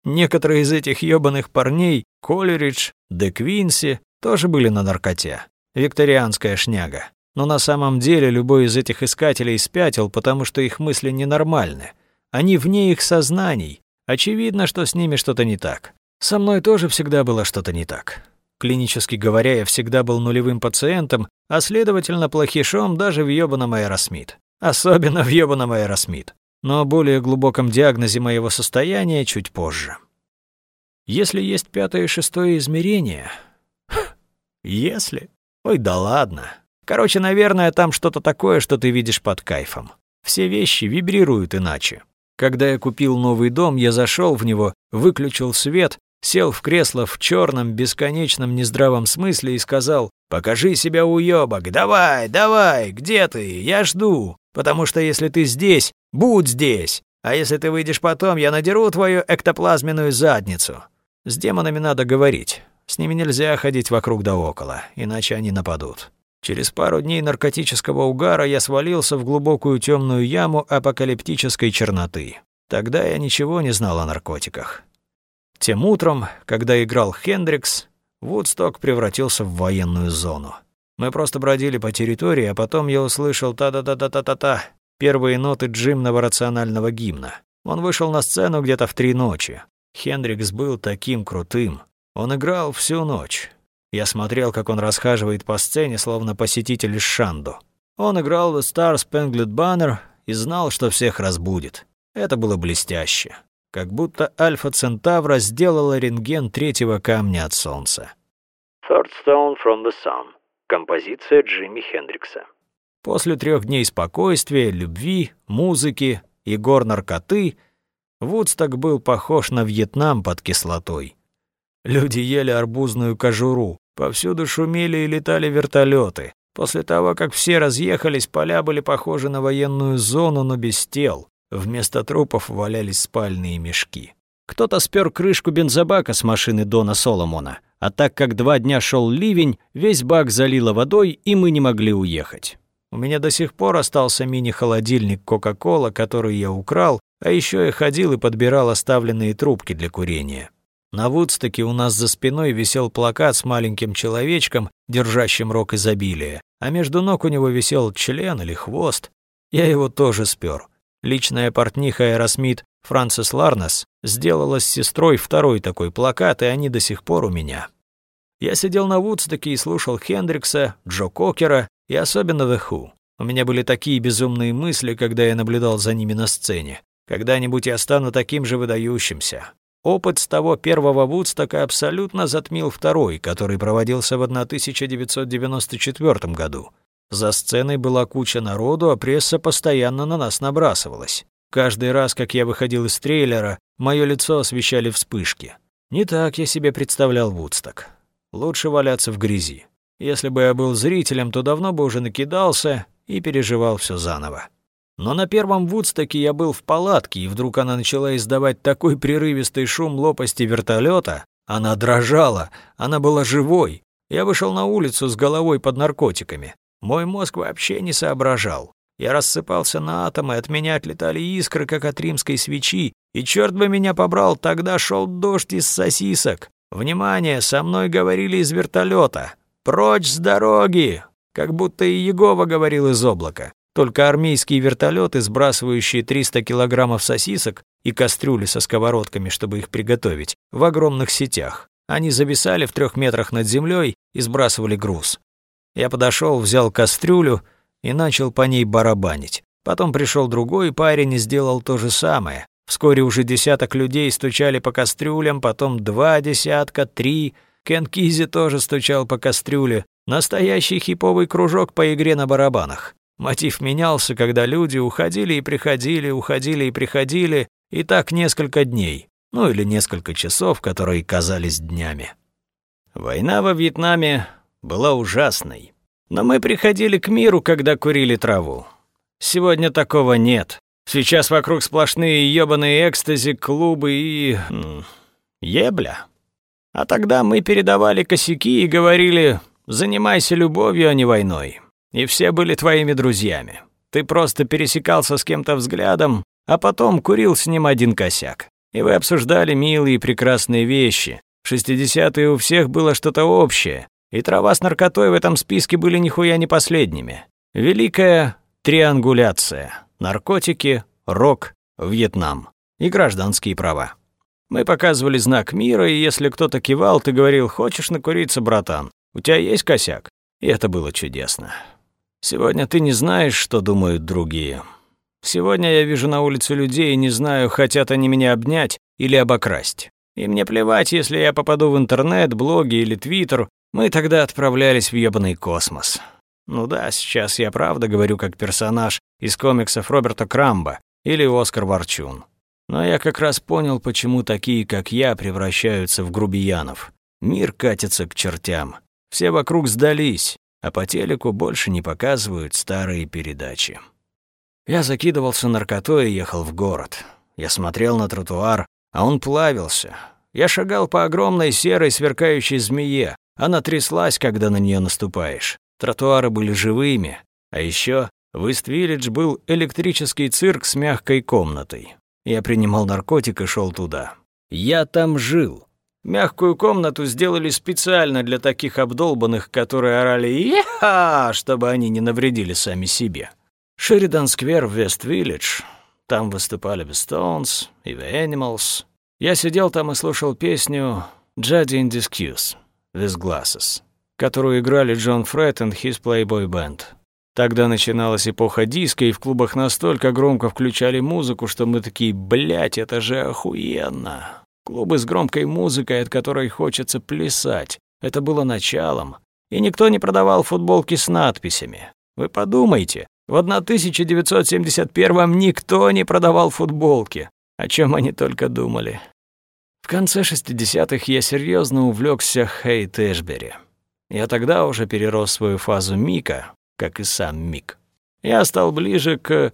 [SPEAKER 1] Некоторые из этих ёбаных парней, Колеридж, Де Квинси, тоже были на наркоте. Викторианская шняга. Но на самом деле любой из этих искателей спятил, потому что их мысли ненормальны. Они вне их сознаний. Очевидно, что с ними что-то не так. Со мной тоже всегда было что-то не так. Клинически говоря, я всегда был нулевым пациентом, а следовательно плохишом даже в ёбаном Аэросмит. Особенно в ёбаном Аэросмит. Но о более глубоком диагнозе моего состояния чуть позже. Если есть пятое и шестое измерение... Если? Ой, да ладно. Короче, наверное, там что-то такое, что ты видишь под кайфом. Все вещи вибрируют иначе. Когда я купил новый дом, я зашел в него, выключил свет, сел в кресло в черном, бесконечном, нездравом смысле и сказал «Покажи себя, уёбок, давай, давай, где ты? Я жду, потому что если ты здесь, будь здесь, а если ты выйдешь потом, я надеру твою эктоплазменную задницу». С демонами надо говорить, с ними нельзя ходить вокруг да около, иначе они нападут. Через пару дней наркотического угара я свалился в глубокую темную яму апокалиптической черноты. Тогда я ничего не знал о наркотиках. Тем утром, когда играл Хендрикс, Вудсток превратился в военную зону. Мы просто бродили по территории, а потом я услышал та-да-да-да-та-та-та, первые ноты джимного рационального гимна. Он вышел на сцену где-то в три ночи. Хендрикс был таким крутым. Он играл всю ночь. Я смотрел, как он расхаживает по сцене, словно посетитель из Шанду. Он играл The Star Spangled Banner и знал, что всех разбудит. Это было блестяще как будто Альфа Центавра сделала рентген третьего камня от Солнца.
[SPEAKER 2] Third Stone from the Sun. Композиция Джимми Хендрикса.
[SPEAKER 1] После трех дней спокойствия, любви, музыки и гор наркоты Вудсток был похож на Вьетнам под кислотой. Люди ели арбузную кожуру, повсюду шумели и летали вертолеты. После того, как все разъехались, поля были похожи на военную зону, но без тел. Вместо трупов валялись спальные мешки. Кто-то спер крышку бензобака с машины Дона Соломона, а так как два дня шел ливень, весь бак залило водой, и мы не могли уехать. У меня до сих пор остался мини-холодильник Coca-Cola, который я украл, а еще я ходил и подбирал оставленные трубки для курения. На Вудстоке у нас за спиной висел плакат с маленьким человечком, держащим рог изобилия, а между ног у него висел член или хвост. Я его тоже спер. Личная портниха Аэросмит Франсис Ларнес сделала с сестрой второй такой плакат, и они до сих пор у меня. Я сидел на Вудстоке и слушал Хендрикса, Джо Кокера и особенно The Who. У меня были такие безумные мысли, когда я наблюдал за ними на сцене. Когда-нибудь я стану таким же выдающимся. Опыт с того первого Вудстока абсолютно затмил второй, который проводился в 1994 году. За сценой была куча народу, а пресса постоянно на нас набрасывалась. Каждый раз, как я выходил из трейлера, мое лицо освещали вспышки. Не так я себе представлял Вудсток. Лучше валяться в грязи. Если бы я был зрителем, то давно бы уже накидался и переживал все заново. Но на первом Вудстоке я был в палатке, и вдруг она начала издавать такой прерывистый шум лопасти вертолета. Она дрожала, она была живой. Я вышел на улицу с головой под наркотиками. Мой мозг вообще не соображал. Я рассыпался на атомы, от меня отлетали искры, как от римской свечи, и черт бы меня побрал, тогда шел дождь из сосисок. Внимание, со мной говорили из вертолета. Прочь с дороги! Как будто и Егова говорил из облака. Только армейские вертолеты, сбрасывающие 300 килограммов сосисок и кастрюли со сковородками, чтобы их приготовить, в огромных сетях. Они зависали в трех метрах над землей и сбрасывали груз. Я подошел, взял кастрюлю и начал по ней барабанить. Потом пришел другой парень и сделал то же самое. Вскоре уже десяток людей стучали по кастрюлям, потом два десятка, три. Кен Кизи тоже стучал по кастрюле. Настоящий хиповый кружок по игре на барабанах. Мотив менялся, когда люди уходили и приходили, уходили и приходили, и так несколько дней, ну или несколько часов, которые казались днями. Война во Вьетнаме была ужасной, но мы приходили к миру, когда курили траву. Сегодня такого нет. Сейчас вокруг сплошные ёбаные экстази, клубы и... ебля. А тогда мы передавали косяки и говорили «занимайся любовью, а не войной» и все были твоими друзьями. Ты просто пересекался с кем-то взглядом, а потом курил с ним один косяк. И вы обсуждали милые и прекрасные вещи. В 60-е у всех было что-то общее, и трава с наркотой в этом списке были нихуя не последними. Великая триангуляция. Наркотики, рок, Вьетнам и гражданские права. Мы показывали знак мира, и если кто-то кивал, ты говорил «Хочешь накуриться, братан? У тебя есть косяк?» И это было чудесно. Сегодня ты не знаешь, что думают другие. Сегодня я вижу на улице людей и не знаю, хотят они меня обнять или обокрасть. И мне плевать, если я попаду в интернет, блоги или твиттер, мы тогда отправлялись в ёбаный космос. Ну да, сейчас я правда говорю как персонаж из комиксов Роберта Крамба или Оскар Ворчун. Но я как раз понял, почему такие, как я, превращаются в грубиянов. Мир катится к чертям. Все вокруг сдались а по телеку больше не показывают старые передачи. Я закидывался наркотой и ехал в город. Я смотрел на тротуар, а он плавился. Я шагал по огромной серой сверкающей змее. Она тряслась, когда на нее наступаешь. Тротуары были живыми. А еще в Ист-Виллидж был электрический цирк с мягкой комнатой. Я принимал наркотик и шел туда. Я там жил. Мягкую комнату сделали специально для таких обдолбанных, которые орали «Еха!», чтобы они не навредили сами себе. Шеридан-сквер в Вест-Виллидж. Там выступали The Stones и The Animals. Я сидел там и слушал песню «Juddy in Discuss» «With Glasses», которую играли Джон Фред и His Playboy Band. Тогда начиналась эпоха диска, и в клубах настолько громко включали музыку, что мы такие «Блядь, это же охуенно!» Клубы с громкой музыкой, от которой хочется плясать. Это было началом. И никто не продавал футболки с надписями. Вы подумайте, в 1971-м никто не продавал футболки. О чем они только думали. В конце 60-х я серьезно увлекся Хейт Эшбери. Я тогда уже перерос свою фазу Мика, как и сам Мик. Я стал ближе к...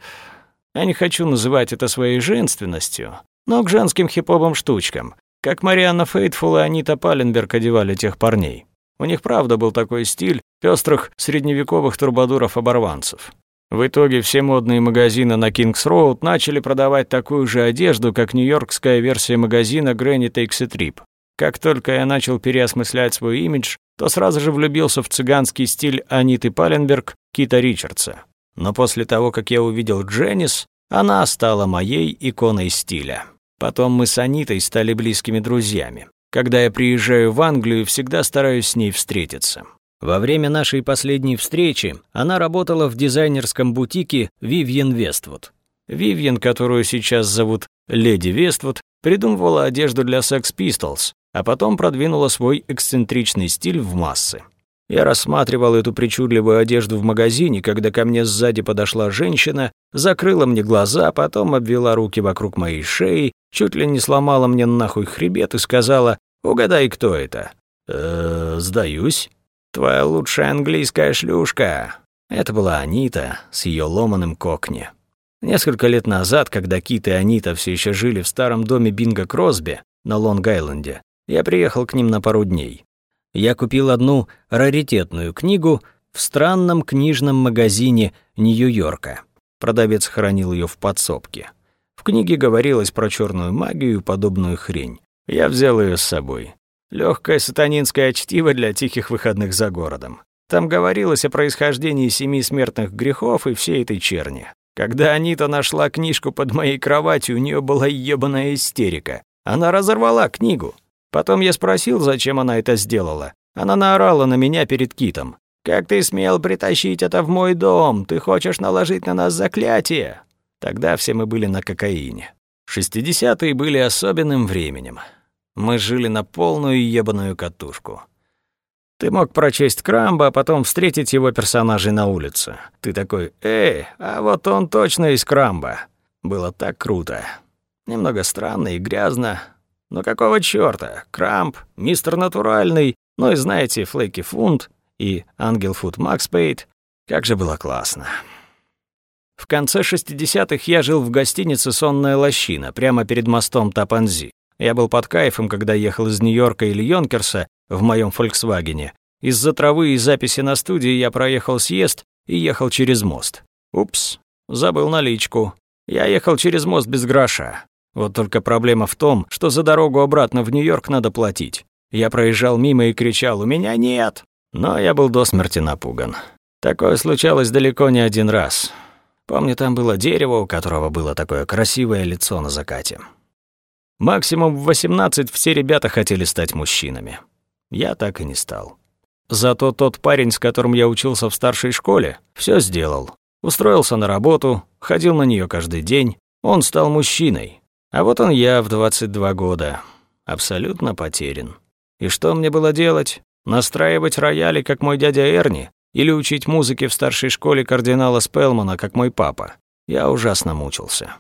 [SPEAKER 1] Я не хочу называть это своей женственностью, но к женским хиповым штучкам, как Марианна Фейтфул и Анита Паленберг одевали тех парней. У них правда был такой стиль пестрых средневековых турбадуров-оборванцев. В итоге все модные магазины на Кингс-Роуд начали продавать такую же одежду, как нью-йоркская версия магазина Granny Takes a Trip. Как только я начал переосмыслять свой имидж, то сразу же влюбился в цыганский стиль Аниты Паленберг, Кита Ричардса. Но после того, как я увидел Дженнис, она стала моей иконой стиля. Потом мы с Анитой стали близкими друзьями. Когда я приезжаю в Англию, всегда стараюсь с ней встретиться. Во время нашей последней встречи она работала в дизайнерском бутике Vivian Westwood. Вивьен, которую сейчас зовут Леди Вествуд, придумывала одежду для Sex Pistols, а потом продвинула свой эксцентричный стиль в массы. Я рассматривал эту причудливую одежду в магазине, когда ко мне сзади подошла женщина, закрыла мне глаза, потом обвела руки вокруг моей шеи, чуть ли не сломала мне нахуй хребет и сказала «Угадай, кто это?» «Э, сдаюсь». «Твоя лучшая английская шлюшка». Это была Анита с ее ломаным кокни. Несколько лет назад, когда Кит и Анита все еще жили в старом доме Бинга Кросби на Лонг-Айленде, я приехал к ним на пару дней я купил одну раритетную книгу в странном книжном магазине Нью-Йорка. Продавец хранил ее в подсобке. В книге говорилось про черную магию и подобную хрень. Я взял ее с собой. Легкое сатанинское чтиво для тихих выходных за городом. Там говорилось о происхождении семи смертных грехов и всей этой черни. Когда Анита нашла книжку под моей кроватью, у нее была ебаная истерика. Она разорвала книгу. Потом я спросил, зачем она это сделала. Она наорала на меня перед Китом. «Как ты смел притащить это в мой дом? Ты хочешь наложить на нас заклятие?» Тогда все мы были на кокаине. Шестидесятые были особенным временем. Мы жили на полную ебаную катушку. Ты мог прочесть Крамба, а потом встретить его персонажей на улице. Ты такой, «Эй, а вот он точно из Крамба». Было так круто. Немного странно и грязно, но какого чёрта? Крамп, мистер Натуральный, ну и знаете, Флейки Фунт и Ангел Фуд Макс Пейт. Как же было классно. В конце 60-х я жил в гостинице «Сонная лощина», прямо перед мостом Тапанзи. Я был под кайфом, когда ехал из Нью-Йорка или Йонкерса в моем «Фольксвагене». Из-за травы и записи на студии я проехал съезд и ехал через мост. Упс, забыл наличку. Я ехал через мост без гроша. Вот только проблема в том, что за дорогу обратно в Нью-Йорк надо платить. Я проезжал мимо и кричал «У меня нет!» Но я был до смерти напуган. Такое случалось далеко не один раз. Помню, там было дерево, у которого было такое красивое лицо на закате. Максимум в 18 все ребята хотели стать мужчинами. Я так и не стал. Зато тот парень, с которым я учился в старшей школе, все сделал. Устроился на работу, ходил на нее каждый день. Он стал мужчиной, а вот он я в 22 года, абсолютно потерян. И что мне было делать? Настраивать рояли, как мой дядя Эрни, или учить музыке в старшей школе кардинала Спелмана, как мой папа? Я ужасно мучился.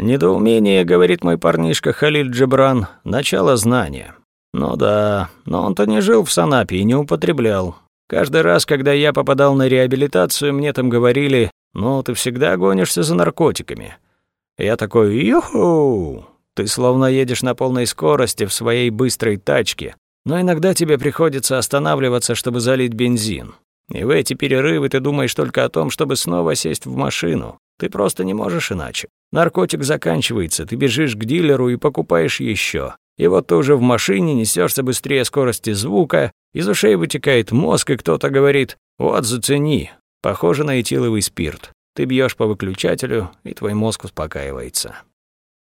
[SPEAKER 1] Недоумение, говорит мой парнишка Халиль Джебран, начало знания. Ну да, но он-то не жил в Санапе и не употреблял. Каждый раз, когда я попадал на реабилитацию, мне там говорили, ну, ты всегда гонишься за наркотиками. Я такой «Юху!» Ты словно едешь на полной скорости в своей быстрой тачке, но иногда тебе приходится останавливаться, чтобы залить бензин. И в эти перерывы ты думаешь только о том, чтобы снова сесть в машину. Ты просто не можешь иначе. Наркотик заканчивается, ты бежишь к дилеру и покупаешь еще. И вот ты уже в машине несешься быстрее скорости звука, из ушей вытекает мозг, и кто-то говорит «Вот, зацени». Похоже на этиловый спирт. Ты бьешь по выключателю, и твой мозг успокаивается.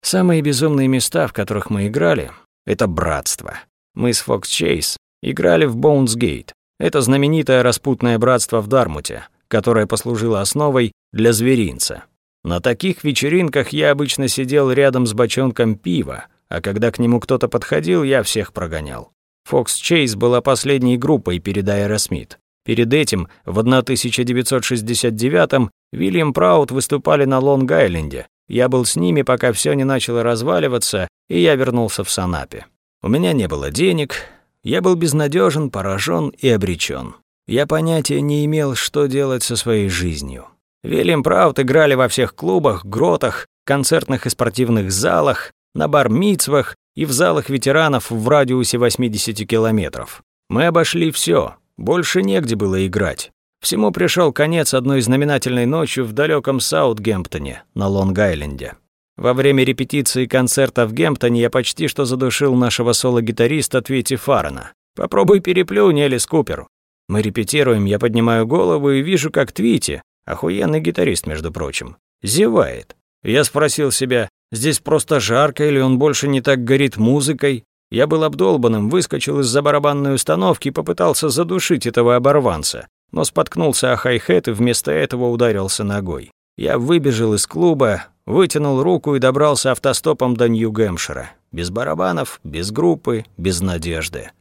[SPEAKER 1] Самые безумные места, в которых мы играли, это братство. Мы с Fox Chase играли в Bones Gate. Это знаменитое распутное братство в Дармуте, которое послужило основой для зверинца. На таких вечеринках я обычно сидел рядом с бочонком пива, а когда к нему кто-то подходил, я всех прогонял. Fox Chase была последней группой перед Аэросмит. Перед этим, в 1969-м, Вильям Праут выступали на Лонг-Айленде. Я был с ними, пока все не начало разваливаться, и я вернулся в Санапе. У меня не было денег, я был безнадежен, поражен и обречен. Я понятия не имел, что делать со своей жизнью. Вильям Праут играли во всех клубах, гротах, концертных и спортивных залах, на бар-мицвах и в залах ветеранов в радиусе 80 километров. Мы обошли все, больше негде было играть. Всему пришел конец одной знаменательной ночью в далеком Саутгемптоне на Лонг-Айленде. Во время репетиции концерта в Гемптоне я почти что задушил нашего соло-гитариста Твити Фаррена. Попробуй переплюнь, Элис Купер. Мы репетируем, я поднимаю голову и вижу, как Твити, охуенный гитарист, между прочим, зевает. Я спросил себя, здесь просто жарко или он больше не так горит музыкой? Я был обдолбанным, выскочил из-за барабанной установки и попытался задушить этого оборванца, но споткнулся о хай-хет и вместо этого ударился ногой. Я выбежал из клуба, вытянул руку и добрался автостопом до Нью-Гэмпшира. Без барабанов, без группы, без надежды.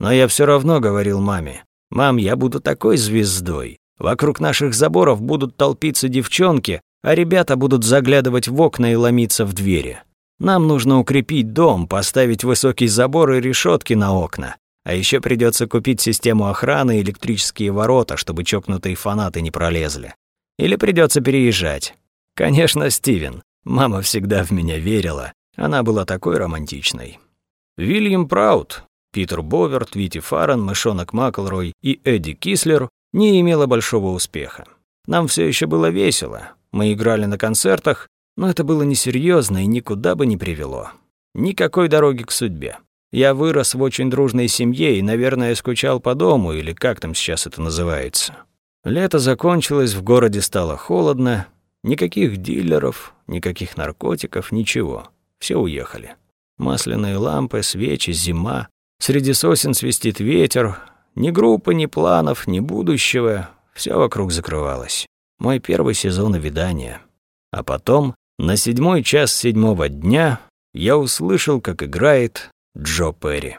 [SPEAKER 1] Но я все равно говорил маме, «Мам, я буду такой звездой. Вокруг наших заборов будут толпиться девчонки, а ребята будут заглядывать в окна и ломиться в двери. Нам нужно укрепить дом, поставить высокий забор и решетки на окна. А еще придется купить систему охраны и электрические ворота, чтобы чокнутые фанаты не пролезли. Или придется переезжать. Конечно, Стивен. Мама всегда в меня верила. Она была такой романтичной. Вильям Праут, Питер Боверт, Вити Фаррен, Мышонок Маклрой и Эдди Кислер не имела большого успеха. Нам все еще было весело. Мы играли на концертах, но это было несерьезно и никуда бы не привело. Никакой дороги к судьбе. Я вырос в очень дружной семье и, наверное, скучал по дому, или как там сейчас это называется. Лето закончилось, в городе стало холодно. Никаких дилеров, никаких наркотиков, ничего. Все уехали. Масляные лампы, свечи, зима. Среди сосен свистит ветер. Ни группы, ни планов, ни будущего. Все вокруг закрывалось. Мой первый сезон увядания. А потом на седьмой час седьмого дня я услышал, как играет Джо Перри.